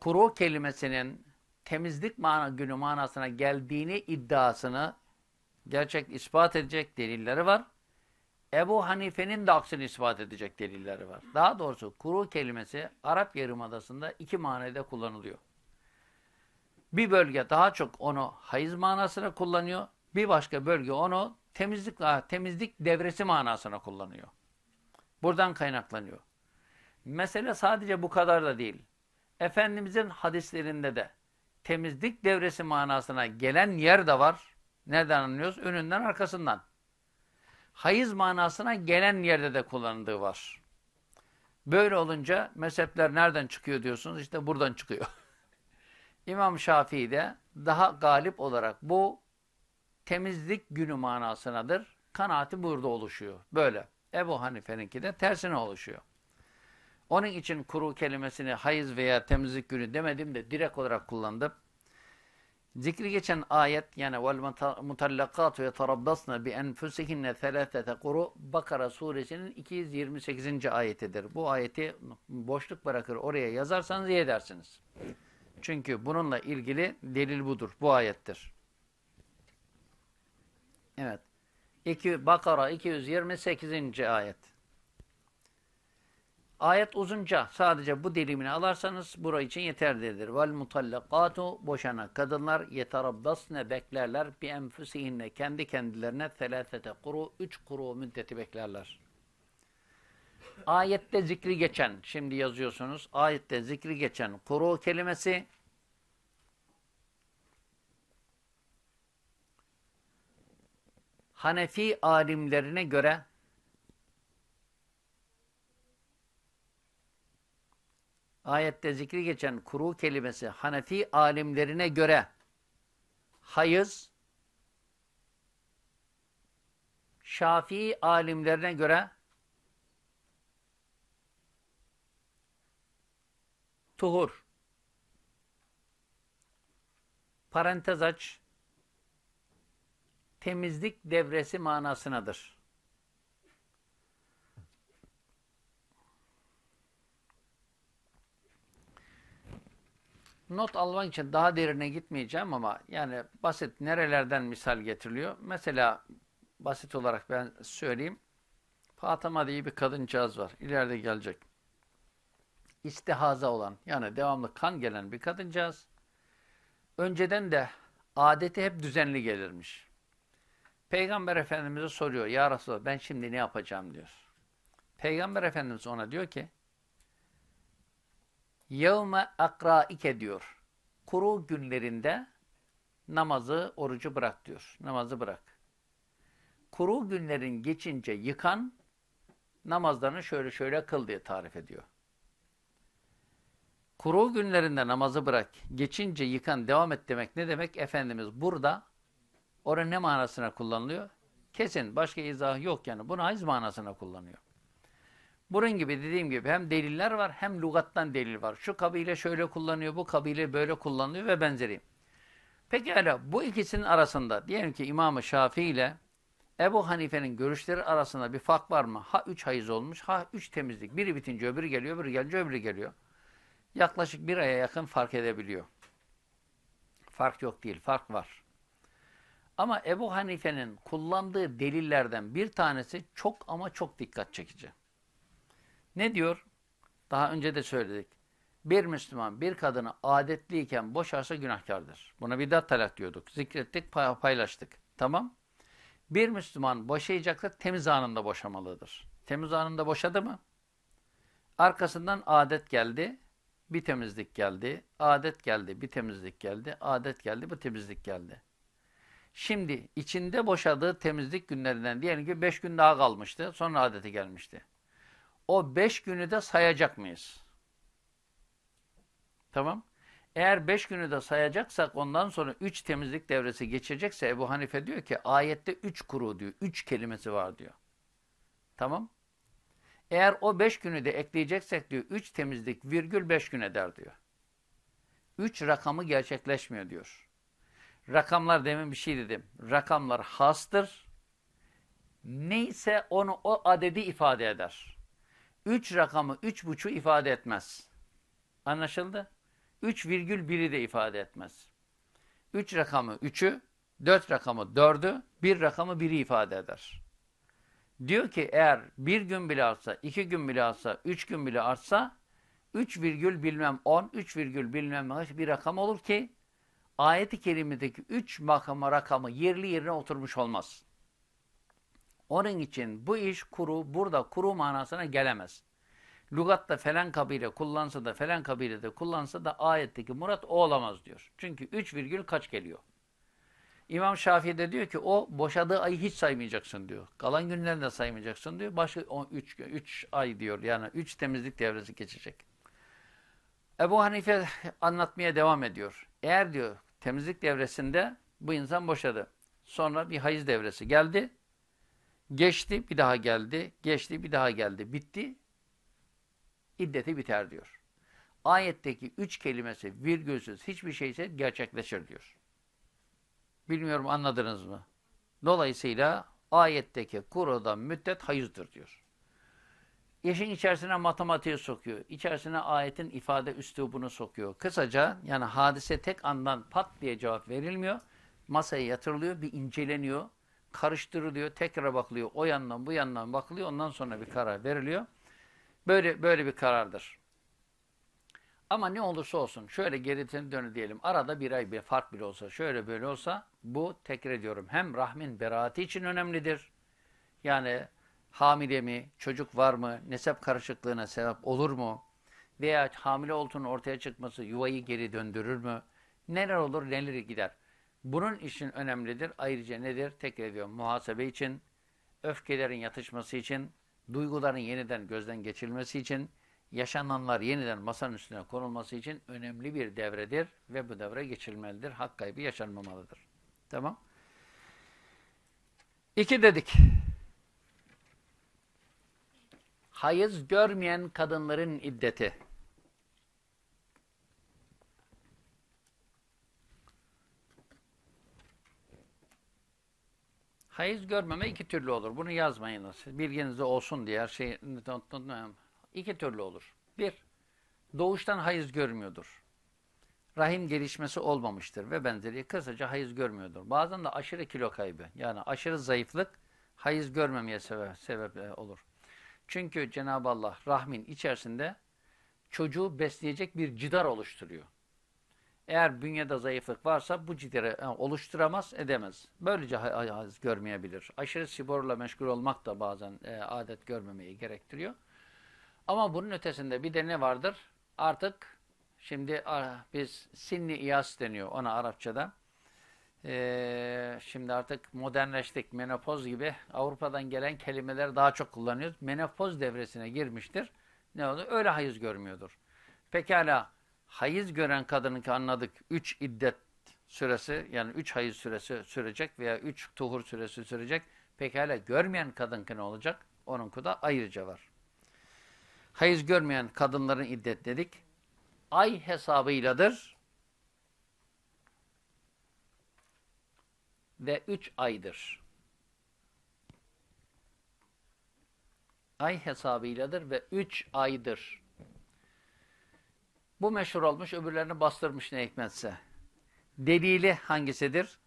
kuru kelimesinin temizlik mana, günü manasına geldiğini iddiasını gerçek ispat edecek delilleri var. Ebu Hanife'nin de aksini ispat edecek delilleri var. Daha doğrusu kuru kelimesi Arap Yarımadası'nda iki manada kullanılıyor. Bir bölge daha çok onu hayız manasına kullanıyor. Bir başka bölge onu temizlik temizlik devresi manasına kullanıyor. Buradan kaynaklanıyor. Mesele sadece bu kadar da değil. Efendimizin hadislerinde de temizlik devresi manasına gelen yer de var. Nereden anlıyoruz? Önünden arkasından. Hayız manasına gelen yerde de kullanıldığı var. Böyle olunca mezhepler nereden çıkıyor diyorsunuz? İşte buradan çıkıyor. <laughs> İmam Şafii de daha galip olarak bu temizlik günü manasınadır. Kanaati burada oluşuyor. Böyle. Ebu Hanife'ninki de tersine oluşuyor. Onun için kuru kelimesini hayız veya temizlik günü demedim de direkt olarak kullandım. Zikri geçen ayet yani vel mutallakatu yetarabbasna bi enfusihinne thelâfete kuru Bakara suresinin 228. ayetidir. Bu ayeti boşluk bırakır oraya yazarsanız iyi edersiniz. Çünkü bununla ilgili delil budur. Bu ayettir. Evet. 2, Bakara 228. ayet. Ayet uzunca. Sadece bu dilimini alarsanız bura için yeterlidir. Vel mutallakatu boşanan kadınlar yeterabbasne beklerler bi enfusihinne kendi kendilerine selâfete kuru üç kuru müddeti beklerler. Ayette zikri geçen, şimdi yazıyorsunuz, ayette zikri geçen kuru kelimesi Hanefi alimlerine göre ayette zikri geçen kuru kelimesi Hanefi alimlerine göre hayız Şafii alimlerine göre tuhur parantez aç temizlik devresi manasınadır. Not almak için daha derine gitmeyeceğim ama yani basit nerelerden misal getiriliyor. Mesela basit olarak ben söyleyeyim. Fatıma diye bir kadıncağız var. İleride gelecek. İstihaza olan yani devamlı kan gelen bir kadıncağız. Önceden de adeti hep düzenli gelirmiş. Peygamber Efendimiz'e soruyor. Ya Resulallah ben şimdi ne yapacağım diyor. Peygamber Efendimiz ona diyor ki Yevme akraike diyor. Kuru günlerinde namazı, orucu bırak diyor. Namazı bırak. Kuru günlerin geçince yıkan, namazlarını şöyle şöyle kıl diye tarif ediyor. Kuru günlerinde namazı bırak, geçince yıkan, devam et demek ne demek? Efendimiz burada Orada ne manasına kullanılıyor? Kesin. Başka izah yok yani. Bunu hayız manasına kullanıyor. Bunun gibi dediğim gibi hem deliller var hem lugattan delil var. Şu kabile şöyle kullanıyor, bu kabile böyle kullanıyor ve benzeri. Pekala bu ikisinin arasında diyelim ki İmam-ı Şafii ile Ebu Hanife'nin görüşleri arasında bir fark var mı? Ha üç hayız olmuş, ha üç temizlik. Biri bitince öbürü geliyor, öbürü gelince öbürü geliyor. Yaklaşık bir aya yakın fark edebiliyor. Fark yok değil, fark var. Ama Ebu Hanife'nin kullandığı delillerden bir tanesi çok ama çok dikkat çekici. Ne diyor? Daha önce de söyledik. Bir Müslüman bir kadını adetliyken boşarsa günahkardır. Buna bidat talak diyorduk. Zikrettik, paylaştık. Tamam. Bir Müslüman boşayacaksa temiz anında boşamalıdır. Temiz anında boşadı mı? Arkasından adet geldi, bir temizlik geldi. Adet geldi, bir temizlik geldi. Adet geldi, bir temizlik geldi. Şimdi içinde boşadığı temizlik günlerinden diyelim ki beş gün daha kalmıştı. Sonra adeti gelmişti. O beş günü de sayacak mıyız? Tamam. Eğer beş günü de sayacaksak ondan sonra üç temizlik devresi geçecekse Ebu Hanife diyor ki ayette üç kuru diyor. Üç kelimesi var diyor. Tamam. Eğer o beş günü de ekleyeceksek diyor üç temizlik virgül beş gün eder diyor. Üç rakamı gerçekleşmiyor diyor. Rakamlar demin bir şey dedim. Rakamlar hastır. Neyse onu o adedi ifade eder. Üç rakamı üç buçu ifade etmez. Anlaşıldı? 3,1'i de ifade etmez. 3 rakamı 3'ü, 4 rakamı 4'ü, 1 rakamı 1'i ifade eder. Diyor ki eğer bir gün bile artsa, iki gün bile artsa, üç gün bile artsa 3 virgül bilmem 10, 3 virgül bilmem kaç bir rakam olur ki ayet-i kerimedeki 3 makama rakamı yerli yerine oturmuş olmaz. Onun için bu iş kuru, burada kuru manasına gelemez. Lugatta falan kabile kullansa da falan kabilede kullansa da ayetteki murat o olamaz diyor. Çünkü 3 virgül kaç geliyor? İmam Şafii de diyor ki o boşadığı ayı hiç saymayacaksın diyor. Kalan günlerini de saymayacaksın diyor. Başka 3 3 ay diyor. Yani 3 temizlik devresi geçecek. Ebu Hanife anlatmaya devam ediyor. Eğer diyor temizlik devresinde bu insan boşadı. Sonra bir hayız devresi geldi. Geçti bir daha geldi. Geçti bir daha geldi. Bitti iddeti biter diyor. Ayetteki üç kelimesi virgülsüz hiçbir şeyse gerçekleşir diyor. Bilmiyorum anladınız mı? Dolayısıyla ayetteki kurudan müddet hayızdır diyor. İşin içerisine matematiği sokuyor. İçerisine ayetin ifade üslubunu sokuyor. Kısaca yani hadise tek andan pat diye cevap verilmiyor. Masaya yatırılıyor, bir inceleniyor, karıştırılıyor, tekrar bakılıyor. O yandan bu yandan bakılıyor. Ondan sonra bir karar veriliyor. Böyle böyle bir karardır. Ama ne olursa olsun şöyle gerisini dönü diyelim. Arada bir ay bir fark bile olsa şöyle böyle olsa bu tekrar ediyorum. Hem rahmin beraati için önemlidir. Yani hamile mi, çocuk var mı, nesep karışıklığına sebep olur mu? Veya hamile olduğunun ortaya çıkması yuvayı geri döndürür mü? Neler olur, neler gider? Bunun için önemlidir. Ayrıca nedir? Tekrar ediyorum. Muhasebe için, öfkelerin yatışması için, duyguların yeniden gözden geçirilmesi için, yaşananlar yeniden masanın üstüne konulması için önemli bir devredir ve bu devre geçilmelidir. Hak kaybı yaşanmamalıdır. Tamam. İki dedik. Hayız görmeyen kadınların iddeti. Hayız görmeme iki türlü olur. Bunu yazmayınız. Bilginizde olsun diye her şey iki türlü olur. Bir, doğuştan hayız görmüyordur. Rahim gelişmesi olmamıştır ve benzeri kısaca hayız görmüyordur. Bazen de aşırı kilo kaybı yani aşırı zayıflık hayız görmemeye sebep, sebep olur. Çünkü Cenab-ı Allah rahmin içerisinde çocuğu besleyecek bir cidar oluşturuyor. Eğer bünyede zayıflık varsa bu cidiri oluşturamaz, edemez. Böylece haz görmeyebilir. Aşırı sporla meşgul olmak da bazen e, adet görmemeyi gerektiriyor. Ama bunun ötesinde bir de ne vardır? Artık şimdi biz sinni iyas deniyor ona Arapçada. Ee, şimdi artık modernleştik. Menopoz gibi Avrupa'dan gelen kelimeleri daha çok kullanıyoruz. Menopoz devresine girmiştir. Ne oldu? Öyle hayız görmüyordur. Pekala hayız gören kadınınki anladık. Üç iddet süresi yani üç hayız süresi sürecek veya üç tuhur süresi sürecek. Pekala görmeyen kadınki ne olacak? Onunki da ayrıca var. Hayız görmeyen kadınların iddet dedik. Ay hesabıyladır. Ve üç aydır. Ay hesabıyladır ve üç aydır. Bu meşhur olmuş, öbürlerini bastırmış ne hikmetse. Delili hangisidir?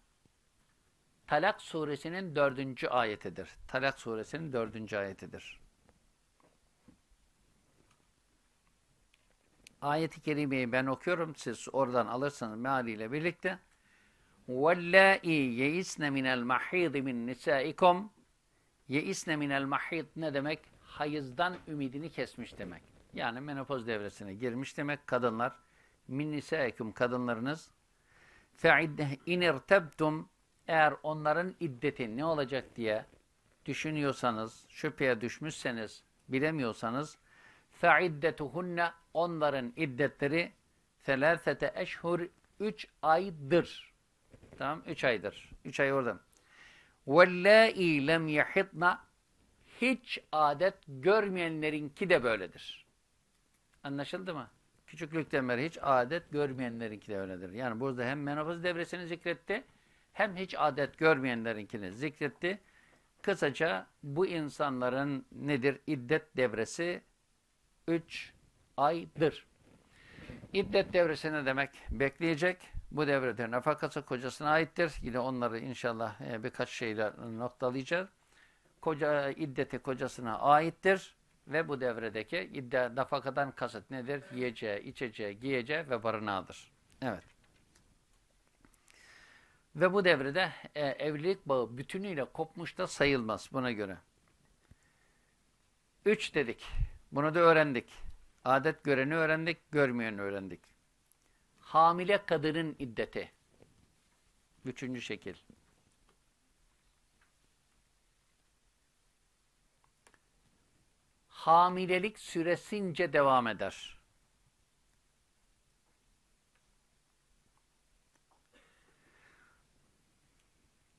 Talak suresinin dördüncü ayetidir. Talak suresinin dördüncü ayetidir. Ayeti kerimeyi ben okuyorum, siz oradan alırsanız mealiyle birlikte. وَاللَّائِي يَئِسْنَ مِنَ الْمَحِيضِ مِنْ نِسَائِكُمْ Yeisne minel mahid ne demek? Hayızdan ümidini kesmiş demek. Yani menopoz devresine girmiş demek kadınlar. Min nisaikum kadınlarınız. Fe'idde in irtebtum eğer onların iddeti ne olacak diye düşünüyorsanız, şüpheye düşmüşseniz, bilemiyorsanız fe'iddetuhunne onların iddetleri felâfete eşhur üç aydır. Tamam, üç aydır. Üç ay orada. وَاللَّٰئِي lem yahidna hiç adet görmeyenlerinki de böyledir. Anlaşıldı mı? Küçüklükten beri hiç adet görmeyenlerinki de öyledir. Yani burada hem menopoz devresini zikretti, hem hiç adet görmeyenlerinkini zikretti. Kısaca bu insanların nedir? İddet devresi 3 aydır. İddet devresi ne demek? Bekleyecek. Bu devrede nafakası kocasına aittir. Yine onları inşallah e, birkaç şeyle noktalayacağız. Koca iddeti kocasına aittir ve bu devredeki iddia nafakadan kasıt nedir? Yiyeceği, içeceği, giyeceği ve barınağıdır. Evet. Ve bu devrede e, evlilik bağı bütünüyle kopmuş da sayılmaz buna göre. Üç dedik. Bunu da öğrendik. Adet göreni öğrendik, görmeyeni öğrendik. Hamile kadının iddeti. Üçüncü şekil. Hamilelik süresince devam eder.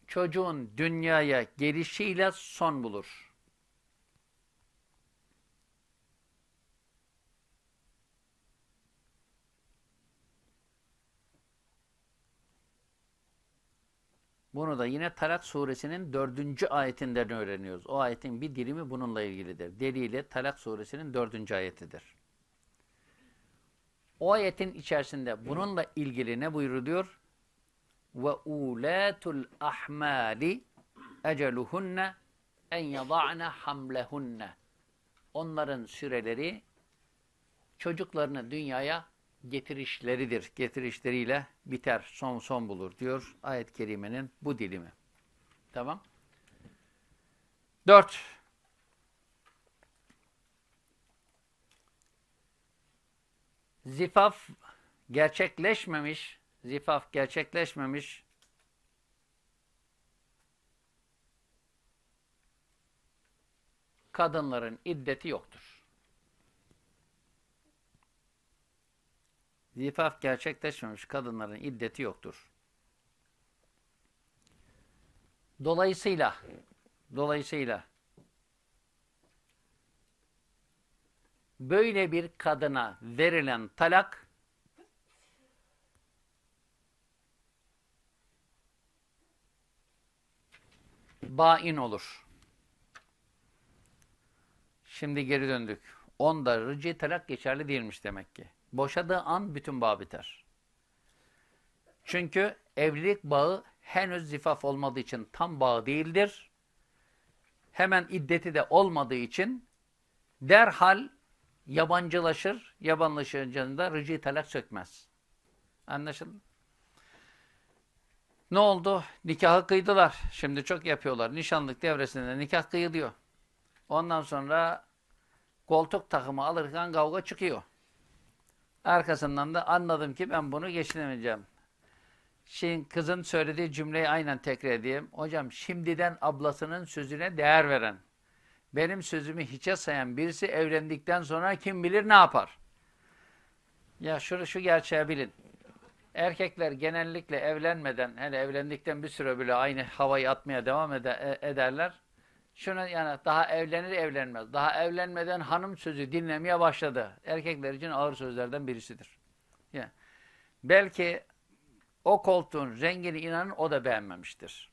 Çocuğun dünyaya gelişiyle son bulur. Bunu da yine Talak suresinin dördüncü ayetinden öğreniyoruz. O ayetin bir dilimi bununla ilgilidir. Delili Talak suresinin dördüncü ayetidir. O ayetin içerisinde bununla ilgili ne buyuruluyor? Ve ulatul ahmali eceluhunne en yada'ne hamlehunne. Onların süreleri çocuklarını dünyaya getirişleridir. Getirişleriyle biter, son son bulur diyor ayet-i kerimenin bu dilimi. Tamam. Dört. Zifaf gerçekleşmemiş, zifaf gerçekleşmemiş kadınların iddeti yoktur. Zifaf gerçekleşmemiş kadınların iddeti yoktur. Dolayısıyla dolayısıyla böyle bir kadına verilen talak bain olur. Şimdi geri döndük. Onda rıcı talak geçerli değilmiş demek ki. Boşadığı an bütün bağ biter. Çünkü evlilik bağı henüz zifaf olmadığı için tam bağ değildir. Hemen iddeti de olmadığı için derhal yabancılaşır. Yabancılaşınca rıcı talak sökmez. Anlaşıldı Ne oldu? Nikahı kıydılar. Şimdi çok yapıyorlar. Nişanlık devresinde nikah kıyılıyor. Ondan sonra koltuk takımı alırken kavga çıkıyor. Arkasından da anladım ki ben bunu geçinemeyeceğim. Şimdi kızın söylediği cümleyi aynen tekrar edeyim. Hocam şimdiden ablasının sözüne değer veren, benim sözümü hiçe sayan birisi evlendikten sonra kim bilir ne yapar? Ya şu, şu gerçeği bilin. Erkekler genellikle evlenmeden, hele evlendikten bir süre bile aynı havayı atmaya devam eder, ederler. Şunu yani daha evlenir evlenmez. Daha evlenmeden hanım sözü dinlemeye başladı. Erkekler için ağır sözlerden birisidir. Yani belki o koltuğun rengini inanın o da beğenmemiştir.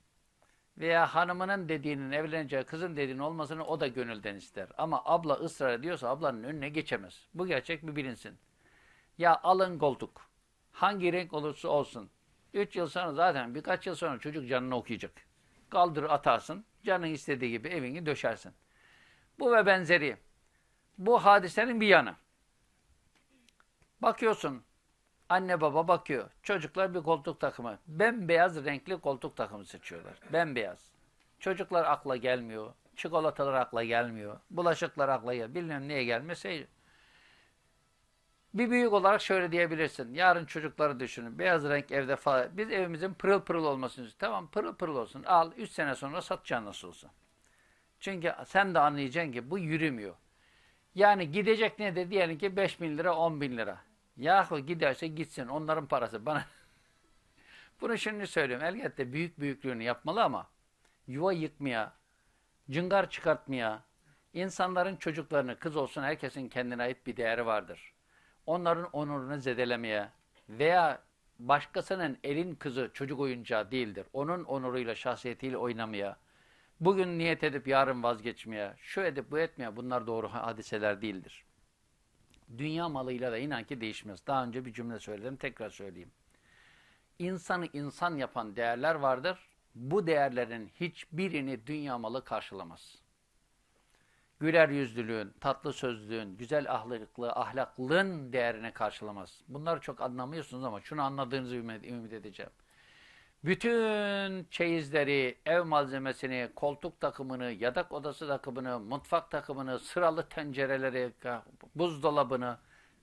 Veya hanımının dediğinin evleneceği kızın dediğinin olmasını o da gönülden ister. Ama abla ısrar ediyorsa ablanın önüne geçemez. Bu gerçek bir bilinsin. Ya alın koltuk. Hangi renk olursa olsun. Üç yıl sonra zaten birkaç yıl sonra çocuk canını okuyacak. Kaldır atarsın. Canın istediği gibi evini döşersin. Bu ve benzeri. Bu hadisenin bir yanı. Bakıyorsun Anne baba bakıyor. Çocuklar bir koltuk takımı. Bembeyaz renkli koltuk takımı seçiyorlar. Bembeyaz. Çocuklar akla gelmiyor. Çikolatalar akla gelmiyor. Bulaşıklar akla gelmiyor. Bilmem neye gelmese. Bir büyük olarak şöyle diyebilirsin. Yarın çocukları düşünün. Beyaz renk evde falan. Biz evimizin pırıl pırıl olmasını istiyoruz. Tamam pırıl pırıl olsun. Al 3 sene sonra satacaksın nasıl olsa. Çünkü sen de anlayacaksın ki bu yürümüyor. Yani gidecek ne de diyelim ki 5 bin lira 10 bin lira. Yahu giderse gitsin onların parası bana. <laughs> Bunu şimdi söylüyorum. Elbette büyük büyüklüğünü yapmalı ama yuva yıkmaya, cıngar çıkartmaya, insanların çocuklarını kız olsun herkesin kendine ait bir değeri vardır. Onların onurunu zedelemeye veya başkasının elin kızı çocuk oyuncağı değildir. Onun onuruyla, şahsiyetiyle oynamaya, bugün niyet edip yarın vazgeçmeye, şu edip bu etmeye bunlar doğru hadiseler değildir. Dünya malıyla da inan ki değişmez. Daha önce bir cümle söyledim, tekrar söyleyeyim. İnsanı insan yapan değerler vardır. Bu değerlerin hiçbirini dünya malı karşılamaz. Güler yüzlülüğün, tatlı sözlülüğün, güzel ahlaklı, ahlaklılığın değerini karşılamaz. Bunları çok anlamıyorsunuz ama şunu anladığınızı ümit, edeceğim. Bütün çeyizleri, ev malzemesini, koltuk takımını, yatak odası takımını, mutfak takımını, sıralı tencereleri, buzdolabını,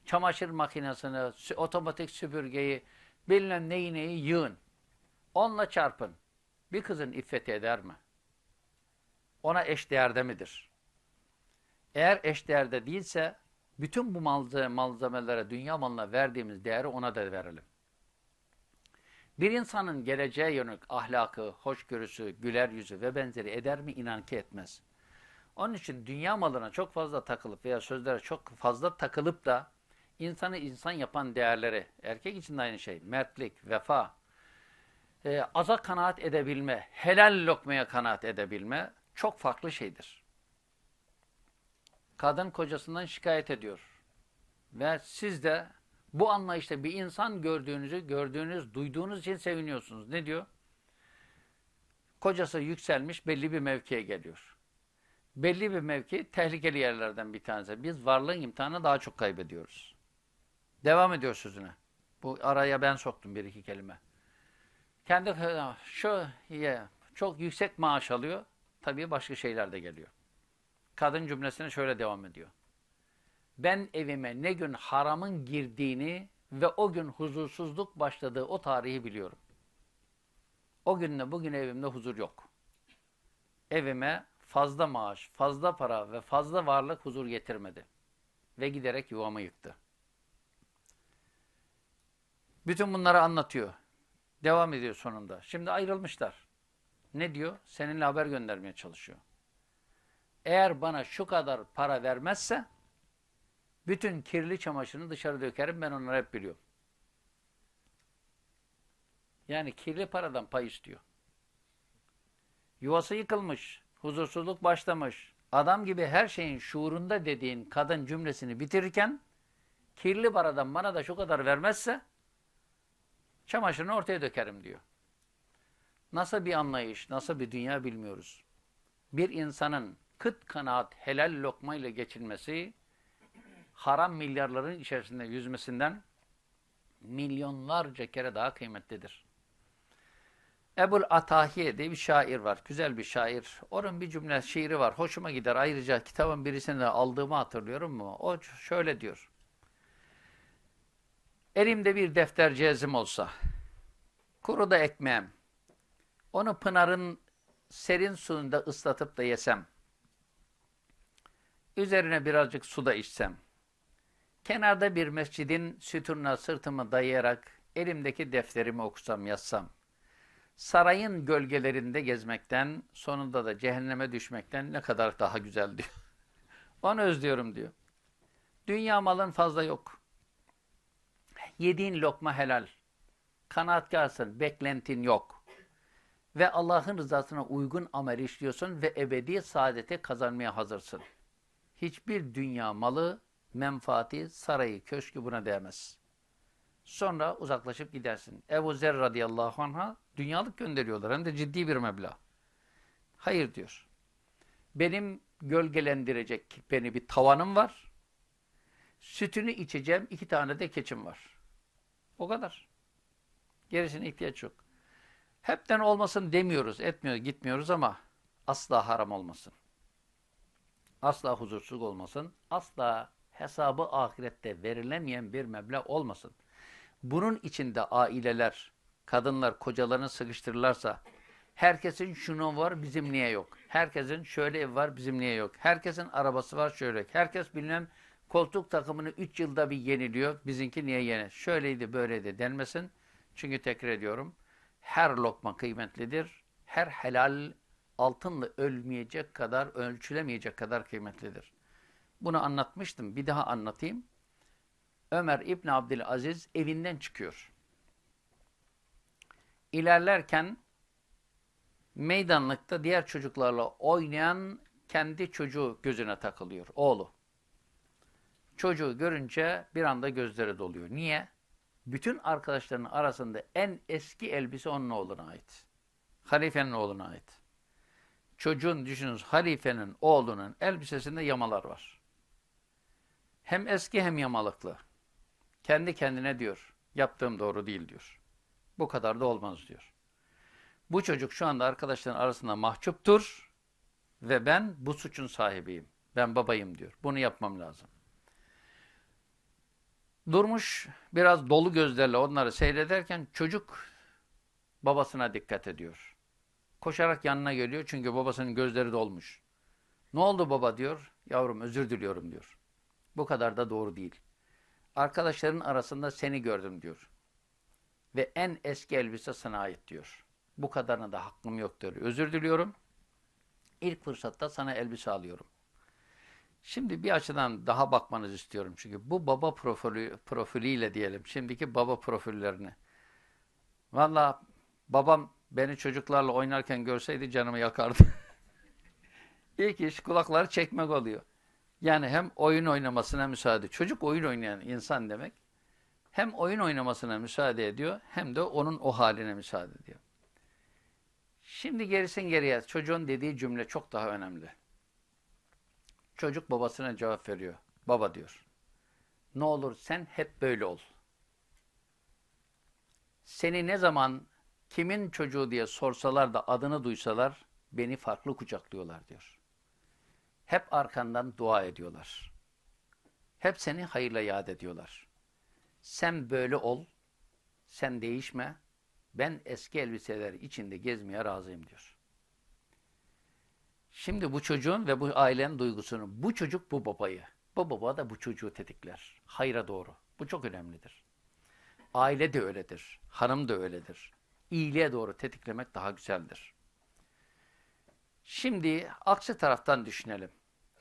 çamaşır makinesini, otomatik süpürgeyi, bilmem neyi neyi yığın. Onunla çarpın. Bir kızın iffeti eder mi? Ona eş değerde midir? Eğer eş değerde değilse, bütün bu malzemelere, dünya malına verdiğimiz değeri ona da verelim. Bir insanın geleceğe yönelik ahlakı, hoşgörüsü, güler yüzü ve benzeri eder mi? İnan ki etmez. Onun için dünya malına çok fazla takılıp veya sözlere çok fazla takılıp da insanı insan yapan değerleri, erkek için de aynı şey, mertlik, vefa, e, aza kanaat edebilme, helal lokmaya kanaat edebilme çok farklı şeydir. Kadın kocasından şikayet ediyor. Ve siz de bu anlayışta bir insan gördüğünüzü, gördüğünüz, duyduğunuz için seviniyorsunuz. Ne diyor? Kocası yükselmiş, belli bir mevkiye geliyor. Belli bir mevki tehlikeli yerlerden bir tanesi. Biz varlığın imtihanı daha çok kaybediyoruz. Devam ediyor sözüne. Bu araya ben soktum bir iki kelime. Kendi şu ya, çok yüksek maaş alıyor. Tabii başka şeyler de geliyor. Kadın cümlesine şöyle devam ediyor ben evime ne gün haramın girdiğini ve o gün huzursuzluk başladığı o tarihi biliyorum. O günle bugün evimde huzur yok. Evime fazla maaş, fazla para ve fazla varlık huzur getirmedi. Ve giderek yuvamı yıktı. Bütün bunları anlatıyor. Devam ediyor sonunda. Şimdi ayrılmışlar. Ne diyor? Seninle haber göndermeye çalışıyor. Eğer bana şu kadar para vermezse bütün kirli çamaşırını dışarı dökerim ben onları hep biliyorum. Yani kirli paradan pay istiyor. Yuvası yıkılmış, huzursuzluk başlamış. Adam gibi her şeyin şuurunda dediğin kadın cümlesini bitirirken kirli paradan bana da şu kadar vermezse çamaşırını ortaya dökerim diyor. Nasıl bir anlayış, nasıl bir dünya bilmiyoruz. Bir insanın kıt kanaat helal lokmayla geçilmesi haram milyarların içerisinde yüzmesinden milyonlarca kere daha kıymetlidir. Ebul Atahiye diye bir şair var. Güzel bir şair. Onun bir cümle şiiri var. Hoşuma gider. Ayrıca kitabın birisini de aldığımı hatırlıyorum mu? O şöyle diyor. Elimde bir defter cezim olsa, kuru da ekmeğim, onu pınarın serin suyunda ıslatıp da yesem, üzerine birazcık su da içsem, Kenarda bir mescidin sütununa sırtımı dayayarak elimdeki defterimi okusam yazsam, sarayın gölgelerinde gezmekten, sonunda da cehenneme düşmekten ne kadar daha güzel diyor. <laughs> Onu özlüyorum diyor. Dünya malın fazla yok. Yediğin lokma helal. Kanaatkarsın, beklentin yok. Ve Allah'ın rızasına uygun amel işliyorsun ve ebedi saadeti kazanmaya hazırsın. Hiçbir dünya malı menfaati, sarayı, köşkü buna değmez. Sonra uzaklaşıp gidersin. Ebu Zer radıyallahu anh'a dünyalık gönderiyorlar. Hem de ciddi bir meblağ. Hayır diyor. Benim gölgelendirecek beni bir tavanım var. Sütünü içeceğim iki tane de keçim var. O kadar. Gerisine ihtiyaç yok. Hepten olmasın demiyoruz, etmiyoruz, gitmiyoruz ama asla haram olmasın. Asla huzursuz olmasın. Asla hesabı ahirette verilemeyen bir meblağ olmasın. Bunun içinde aileler, kadınlar kocalarını sıkıştırırlarsa herkesin şunu var bizim niye yok? Herkesin şöyle ev var bizim niye yok? Herkesin arabası var şöyle. Herkes bilmem koltuk takımını 3 yılda bir yeniliyor. Bizinki niye yeni? Şöyleydi böyleydi denmesin. Çünkü tekrar ediyorum her lokma kıymetlidir. Her helal altınla ölmeyecek kadar, ölçülemeyecek kadar kıymetlidir. Bunu anlatmıştım. Bir daha anlatayım. Ömer İbn Abdülaziz evinden çıkıyor. İlerlerken meydanlıkta diğer çocuklarla oynayan kendi çocuğu gözüne takılıyor. Oğlu. Çocuğu görünce bir anda gözleri doluyor. Niye? Bütün arkadaşlarının arasında en eski elbise onun oğluna ait. Halifenin oğluna ait. Çocuğun düşünün halifenin oğlunun elbisesinde yamalar var. Hem eski hem yamalıklı. Kendi kendine diyor, yaptığım doğru değil diyor. Bu kadar da olmaz diyor. Bu çocuk şu anda arkadaşların arasında mahcuptur ve ben bu suçun sahibiyim. Ben babayım diyor. Bunu yapmam lazım. Durmuş biraz dolu gözlerle onları seyrederken çocuk babasına dikkat ediyor. Koşarak yanına geliyor çünkü babasının gözleri dolmuş. Ne oldu baba diyor. Yavrum özür diliyorum diyor. Bu kadar da doğru değil. Arkadaşların arasında seni gördüm diyor. Ve en eski elbise sana ait diyor. Bu kadarına da hakkım yok diyor. Özür diliyorum. İlk fırsatta sana elbise alıyorum. Şimdi bir açıdan daha bakmanızı istiyorum. Çünkü bu baba profili, profiliyle diyelim. Şimdiki baba profillerini. Valla babam beni çocuklarla oynarken görseydi canımı yakardı. <laughs> İlk iş kulakları çekmek oluyor. Yani hem oyun oynamasına müsaade. Çocuk oyun oynayan insan demek. Hem oyun oynamasına müsaade ediyor hem de onun o haline müsaade ediyor. Şimdi gerisin geriye çocuğun dediği cümle çok daha önemli. Çocuk babasına cevap veriyor. Baba diyor. Ne olur sen hep böyle ol. Seni ne zaman kimin çocuğu diye sorsalar da adını duysalar beni farklı kucaklıyorlar diyor. Hep arkandan dua ediyorlar. Hep seni hayırla yad ediyorlar. Sen böyle ol, sen değişme, ben eski elbiseler içinde gezmeye razıyım diyor. Şimdi bu çocuğun ve bu ailenin duygusunu, bu çocuk bu babayı, bu baba da bu çocuğu tetikler. Hayra doğru. Bu çok önemlidir. Aile de öyledir. Hanım da öyledir. İyiliğe doğru tetiklemek daha güzeldir. Şimdi aksi taraftan düşünelim.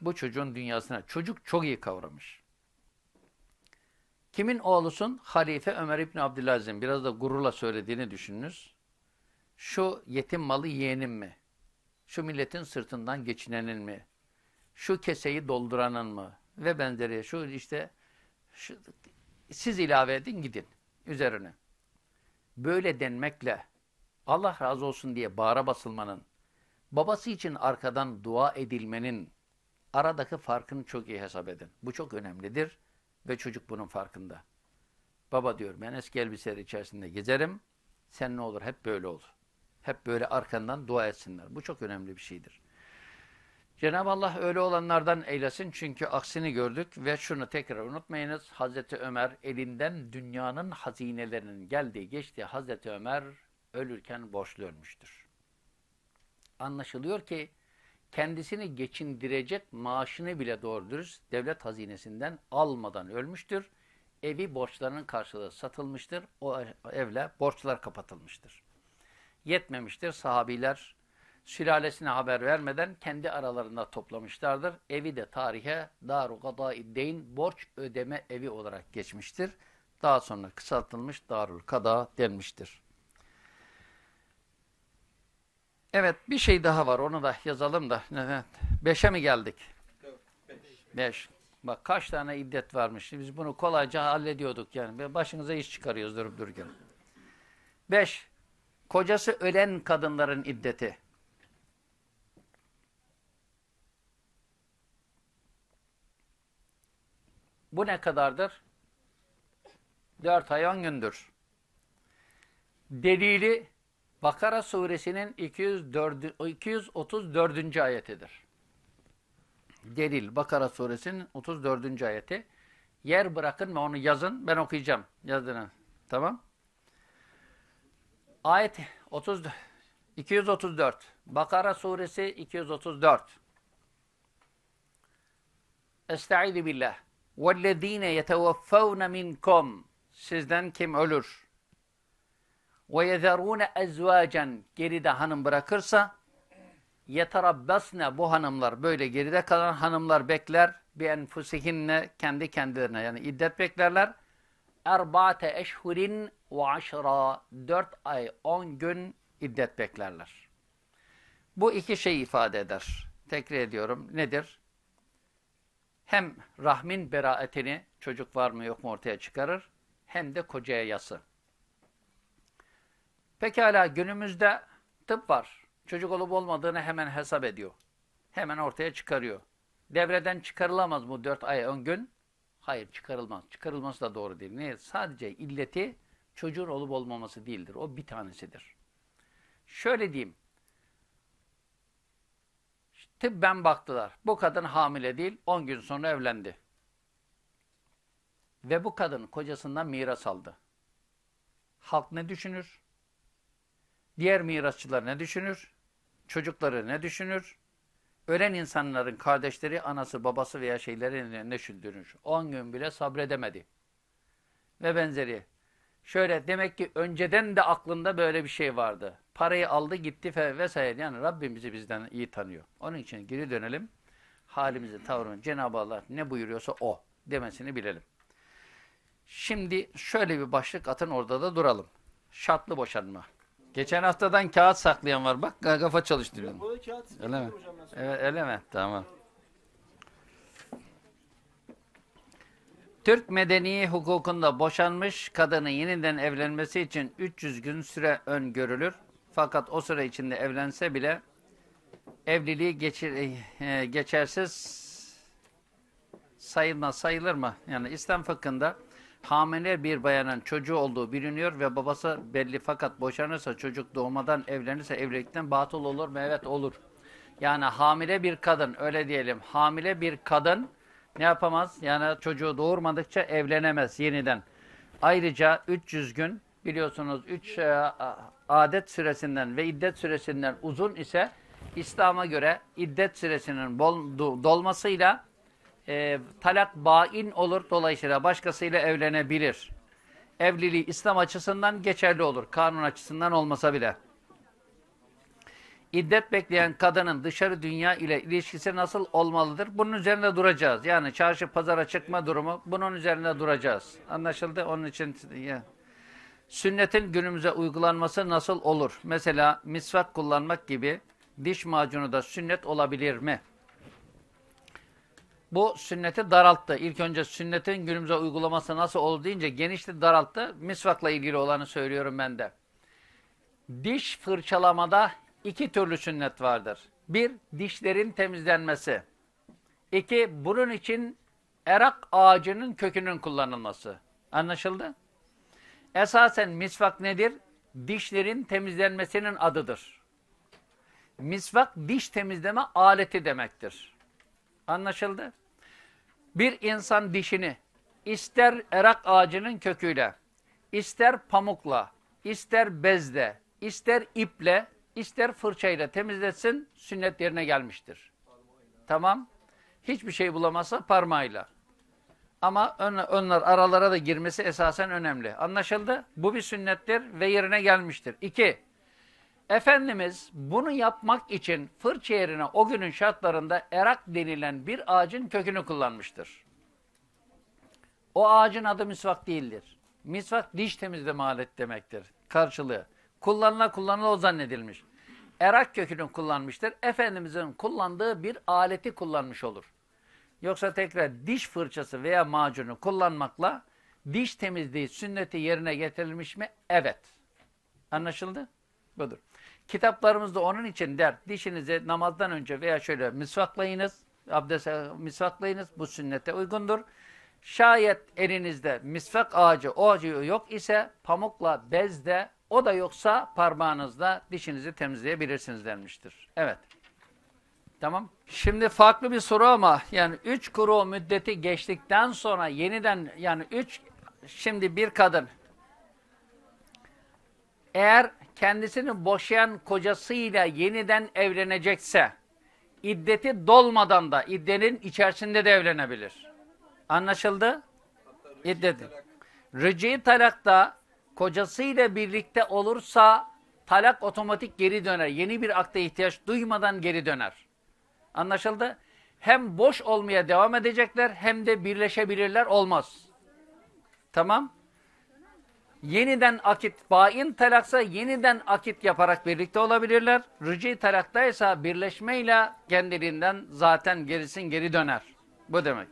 Bu çocuğun dünyasına çocuk çok iyi kavramış. Kimin oğlusun? Halife Ömer İbni Abdülaziz'in biraz da gururla söylediğini düşününüz. Şu yetim malı yeğenim mi? Şu milletin sırtından geçinenin mi? Şu keseyi dolduranın mı? Ve benzeri şu işte şu, siz ilave edin gidin üzerine. Böyle denmekle Allah razı olsun diye bağıra basılmanın, babası için arkadan dua edilmenin aradaki farkını çok iyi hesap edin. Bu çok önemlidir ve çocuk bunun farkında. Baba diyor ben eski elbiseler içerisinde gezerim, sen ne olur hep böyle ol. Hep böyle arkandan dua etsinler. Bu çok önemli bir şeydir. Cenab-ı Allah öyle olanlardan eylesin çünkü aksini gördük ve şunu tekrar unutmayınız. Hazreti Ömer elinden dünyanın hazinelerinin geldiği geçtiği Hazreti Ömer ölürken borçlu ölmüştür. Anlaşılıyor ki kendisini geçindirecek maaşını bile doğru dürüst devlet hazinesinden almadan ölmüştür. Evi borçlarının karşılığı satılmıştır. O evle borçlar kapatılmıştır. Yetmemiştir. Sahabiler sülalesine haber vermeden kendi aralarında toplamışlardır. Evi de tarihe Daru Kada'iddeyn borç ödeme evi olarak geçmiştir. Daha sonra kısaltılmış Darul Kada denmiştir. Evet bir şey daha var onu da yazalım da. Beşe mi geldik? Beş. Beş. Bak kaç tane iddet varmış. Biz bunu kolayca hallediyorduk yani. Başınıza iş çıkarıyoruz durup dururken. Beş. Kocası ölen kadınların iddeti. Bu ne kadardır? Dört ay on gündür. Delili Bakara suresinin 204, 234. ayetidir. Delil Bakara suresinin 34. ayeti. Yer bırakın ve onu yazın. Ben okuyacağım. Yazdığını. Tamam. Ayet 30, 234. Bakara suresi 234. Estaizu billah. وَالَّذ۪ينَ يَتَوَفَّوْنَ مِنْكُمْ Sizden kim ölür? وَيَذَرُونَ اَزْوَاجًا Geride hanım bırakırsa يَتَرَبَّسْنَ Bu hanımlar böyle geride kalan hanımlar bekler بِاَنْفُسِهِنَّ Kendi kendilerine yani iddet beklerler. اَرْبَعَةَ eşhurin ve aşra Dört ay on gün iddet beklerler. Bu iki şey ifade eder. Tekrar ediyorum. Nedir? Hem rahmin beraatini, çocuk var mı yok mu ortaya çıkarır, hem de kocaya yası. Pekala günümüzde tıp var. Çocuk olup olmadığını hemen hesap ediyor. Hemen ortaya çıkarıyor. Devreden çıkarılamaz mı 4 ay 10 gün? Hayır çıkarılmaz. Çıkarılması da doğru değil. Niye? Sadece illeti çocuğun olup olmaması değildir. O bir tanesidir. Şöyle diyeyim. Tıbben baktılar. Bu kadın hamile değil. 10 gün sonra evlendi. Ve bu kadın kocasından miras aldı. Halk ne düşünür? Diğer mirasçılar ne düşünür? Çocukları ne düşünür? Ölen insanların kardeşleri, anası, babası veya şeyleri ne düşünür? 10 gün bile sabredemedi. Ve benzeri. Şöyle demek ki önceden de aklında böyle bir şey vardı. Parayı aldı gitti vesaire. Yani Rabbim bizi bizden iyi tanıyor. Onun için geri dönelim. Halimizi, tavrını Cenab-ı Allah ne buyuruyorsa o demesini bilelim. Şimdi şöyle bir başlık atın orada da duralım. Şartlı boşanma. Geçen haftadan kağıt saklayan var. Bak kafa çalıştırıyorum. Öyle mi? Evet, öyle mi? Tamam. Türk medeni hukukunda boşanmış kadının yeniden evlenmesi için 300 gün süre öngörülür. Fakat o süre içinde evlense bile evliliği geçir, e, geçersiz sayılmaz, sayılır mı? Yani İslam fıkhında hamile bir bayanın çocuğu olduğu biliniyor ve babası belli fakat boşanırsa çocuk doğmadan evlenirse evlilikten batıl olur mu? Evet olur. Yani hamile bir kadın öyle diyelim hamile bir kadın ne yapamaz? Yani çocuğu doğurmadıkça evlenemez yeniden. Ayrıca 300 gün biliyorsunuz 3 e, adet süresinden ve iddet süresinden uzun ise İslam'a göre iddet süresinin dolmasıyla e, talak bain olur. Dolayısıyla başkasıyla evlenebilir. Evliliği İslam açısından geçerli olur. Kanun açısından olmasa bile. İddet bekleyen kadının dışarı dünya ile ilişkisi nasıl olmalıdır? Bunun üzerinde duracağız. Yani çarşı pazara çıkma durumu bunun üzerinde duracağız. Anlaşıldı? Onun için ya. Sünnetin günümüze uygulanması nasıl olur? Mesela misvak kullanmak gibi diş macunu da sünnet olabilir mi? Bu sünneti daralttı. İlk önce sünnetin günümüze uygulaması nasıl olur deyince genişti daralttı. Misvakla ilgili olanı söylüyorum ben de. Diş fırçalamada iki türlü sünnet vardır. Bir, dişlerin temizlenmesi. İki, bunun için erak ağacının kökünün kullanılması. Anlaşıldı? Esasen misvak nedir? Dişlerin temizlenmesinin adıdır. Misvak diş temizleme aleti demektir. Anlaşıldı? Bir insan dişini ister erak ağacının köküyle, ister pamukla, ister bezle, ister iple, ister fırçayla temizletsin, sünnet yerine gelmiştir. Tamam. Hiçbir şey bulamazsa parmağıyla. Ama onlar aralara da girmesi esasen önemli. Anlaşıldı? Bu bir sünnettir ve yerine gelmiştir. İki, Efendimiz bunu yapmak için fırça yerine o günün şartlarında erak denilen bir ağacın kökünü kullanmıştır. O ağacın adı misvak değildir. Misvak diş temizleme alet demektir. Karşılığı. Kullanıla kullanıla o zannedilmiş. Erak kökünü kullanmıştır. Efendimizin kullandığı bir aleti kullanmış olur. Yoksa tekrar diş fırçası veya macunu kullanmakla diş temizliği sünneti yerine getirilmiş mi? Evet. Anlaşıldı? Budur. Kitaplarımızda onun için der, dişinizi namazdan önce veya şöyle misvaklayınız, abdeste misvaklayınız, bu sünnete uygundur. Şayet elinizde misvak ağacı, o ağacı yok ise pamukla, bezde, o da yoksa parmağınızla dişinizi temizleyebilirsiniz denmiştir. Evet. Tamam. Şimdi farklı bir soru ama yani üç kuru müddeti geçtikten sonra yeniden yani üç şimdi bir kadın eğer kendisini boşayan kocasıyla yeniden evlenecekse iddeti dolmadan da iddenin içerisinde de evlenebilir. Anlaşıldı? İddeti. Rıcı talakta kocasıyla birlikte olursa talak otomatik geri döner. Yeni bir akta ihtiyaç duymadan geri döner. Anlaşıldı? Hem boş olmaya devam edecekler hem de birleşebilirler olmaz. Tamam? Yeniden akit, bain talaksa yeniden akit yaparak birlikte olabilirler. Rıcı talaktaysa birleşmeyle kendiliğinden zaten gerisin geri döner. Bu demek.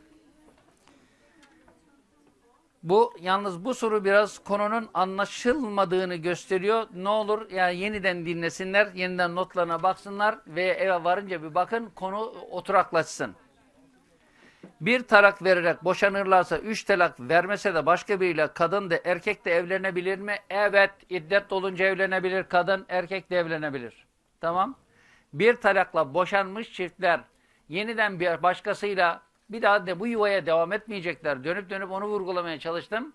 Bu yalnız bu soru biraz konunun anlaşılmadığını gösteriyor. Ne olur yani yeniden dinlesinler, yeniden notlarına baksınlar ve eve varınca bir bakın konu oturaklaşsın. Bir talak vererek boşanırlarsa üç talak vermese de başka biriyle kadın da erkek de evlenebilir mi? Evet, iddet dolunca evlenebilir kadın, erkek de evlenebilir. Tamam. Bir talakla boşanmış çiftler yeniden bir başkasıyla bir daha de bu yuvaya devam etmeyecekler. Dönüp dönüp onu vurgulamaya çalıştım.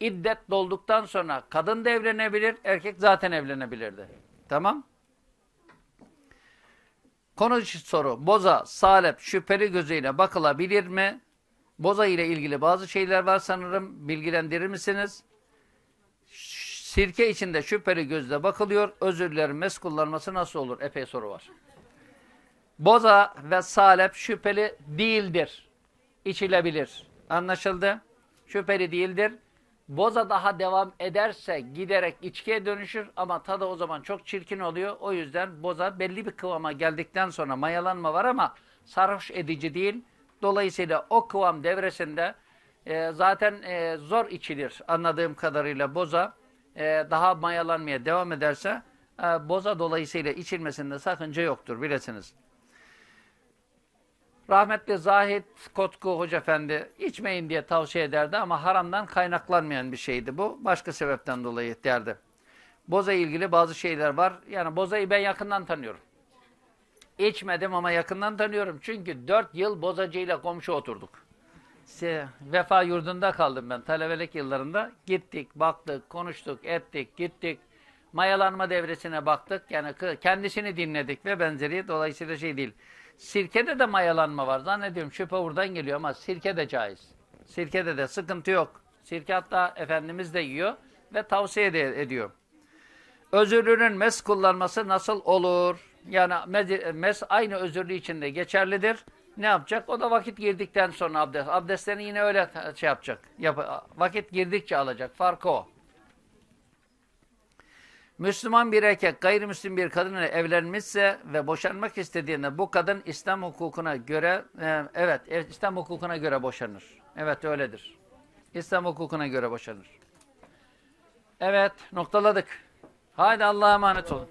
İddet dolduktan sonra kadın da evlenebilir, erkek zaten evlenebilirdi. Tamam. Konu soru. Boza, salep, şüpheli gözüyle bakılabilir mi? Boza ile ilgili bazı şeyler var sanırım. Bilgilendirir misiniz? Sirke içinde şüpheli gözle bakılıyor. Özürlerin mes kullanması nasıl olur? Epey soru var. Boza ve salep şüpheli değildir. İçilebilir. Anlaşıldı? Şüpheli değildir. Boza daha devam ederse giderek içkiye dönüşür ama tadı o zaman çok çirkin oluyor. O yüzden boza belli bir kıvama geldikten sonra mayalanma var ama sarhoş edici değil. Dolayısıyla o kıvam devresinde e, zaten e, zor içilir anladığım kadarıyla boza. E, daha mayalanmaya devam ederse e, boza dolayısıyla içilmesinde sakınca yoktur bilesiniz. Rahmetli Zahid Kotku Hoca Efendi içmeyin diye tavsiye ederdi ama haramdan kaynaklanmayan bir şeydi bu. Başka sebepten dolayı derdi. Boza ilgili bazı şeyler var. Yani bozayı ben yakından tanıyorum. İçmedim ama yakından tanıyorum. Çünkü dört yıl bozacıyla komşu oturduk. Vefa yurdunda kaldım ben talebelik yıllarında. Gittik, baktık, konuştuk, ettik, gittik. Mayalanma devresine baktık. Yani kendisini dinledik ve benzeri. Dolayısıyla şey değil. Sirkede de mayalanma var. Zannediyorum şüphe buradan geliyor ama sirke de caiz. Sirkede de sıkıntı yok. Sirke hatta Efendimiz de yiyor ve tavsiye de ediyor. Özürlünün mes kullanması nasıl olur? Yani mes aynı özürlü içinde geçerlidir. Ne yapacak? O da vakit girdikten sonra abdest. Abdestlerini yine öyle şey yapacak. Yap vakit girdikçe alacak. Farkı o. Müslüman bir erkek gayrimüslim bir kadınla evlenmişse ve boşanmak istediğinde bu kadın İslam hukukuna göre e, evet İslam hukukuna göre boşanır. Evet öyledir. İslam hukukuna göre boşanır. Evet noktaladık. Haydi Allah'a emanet olun.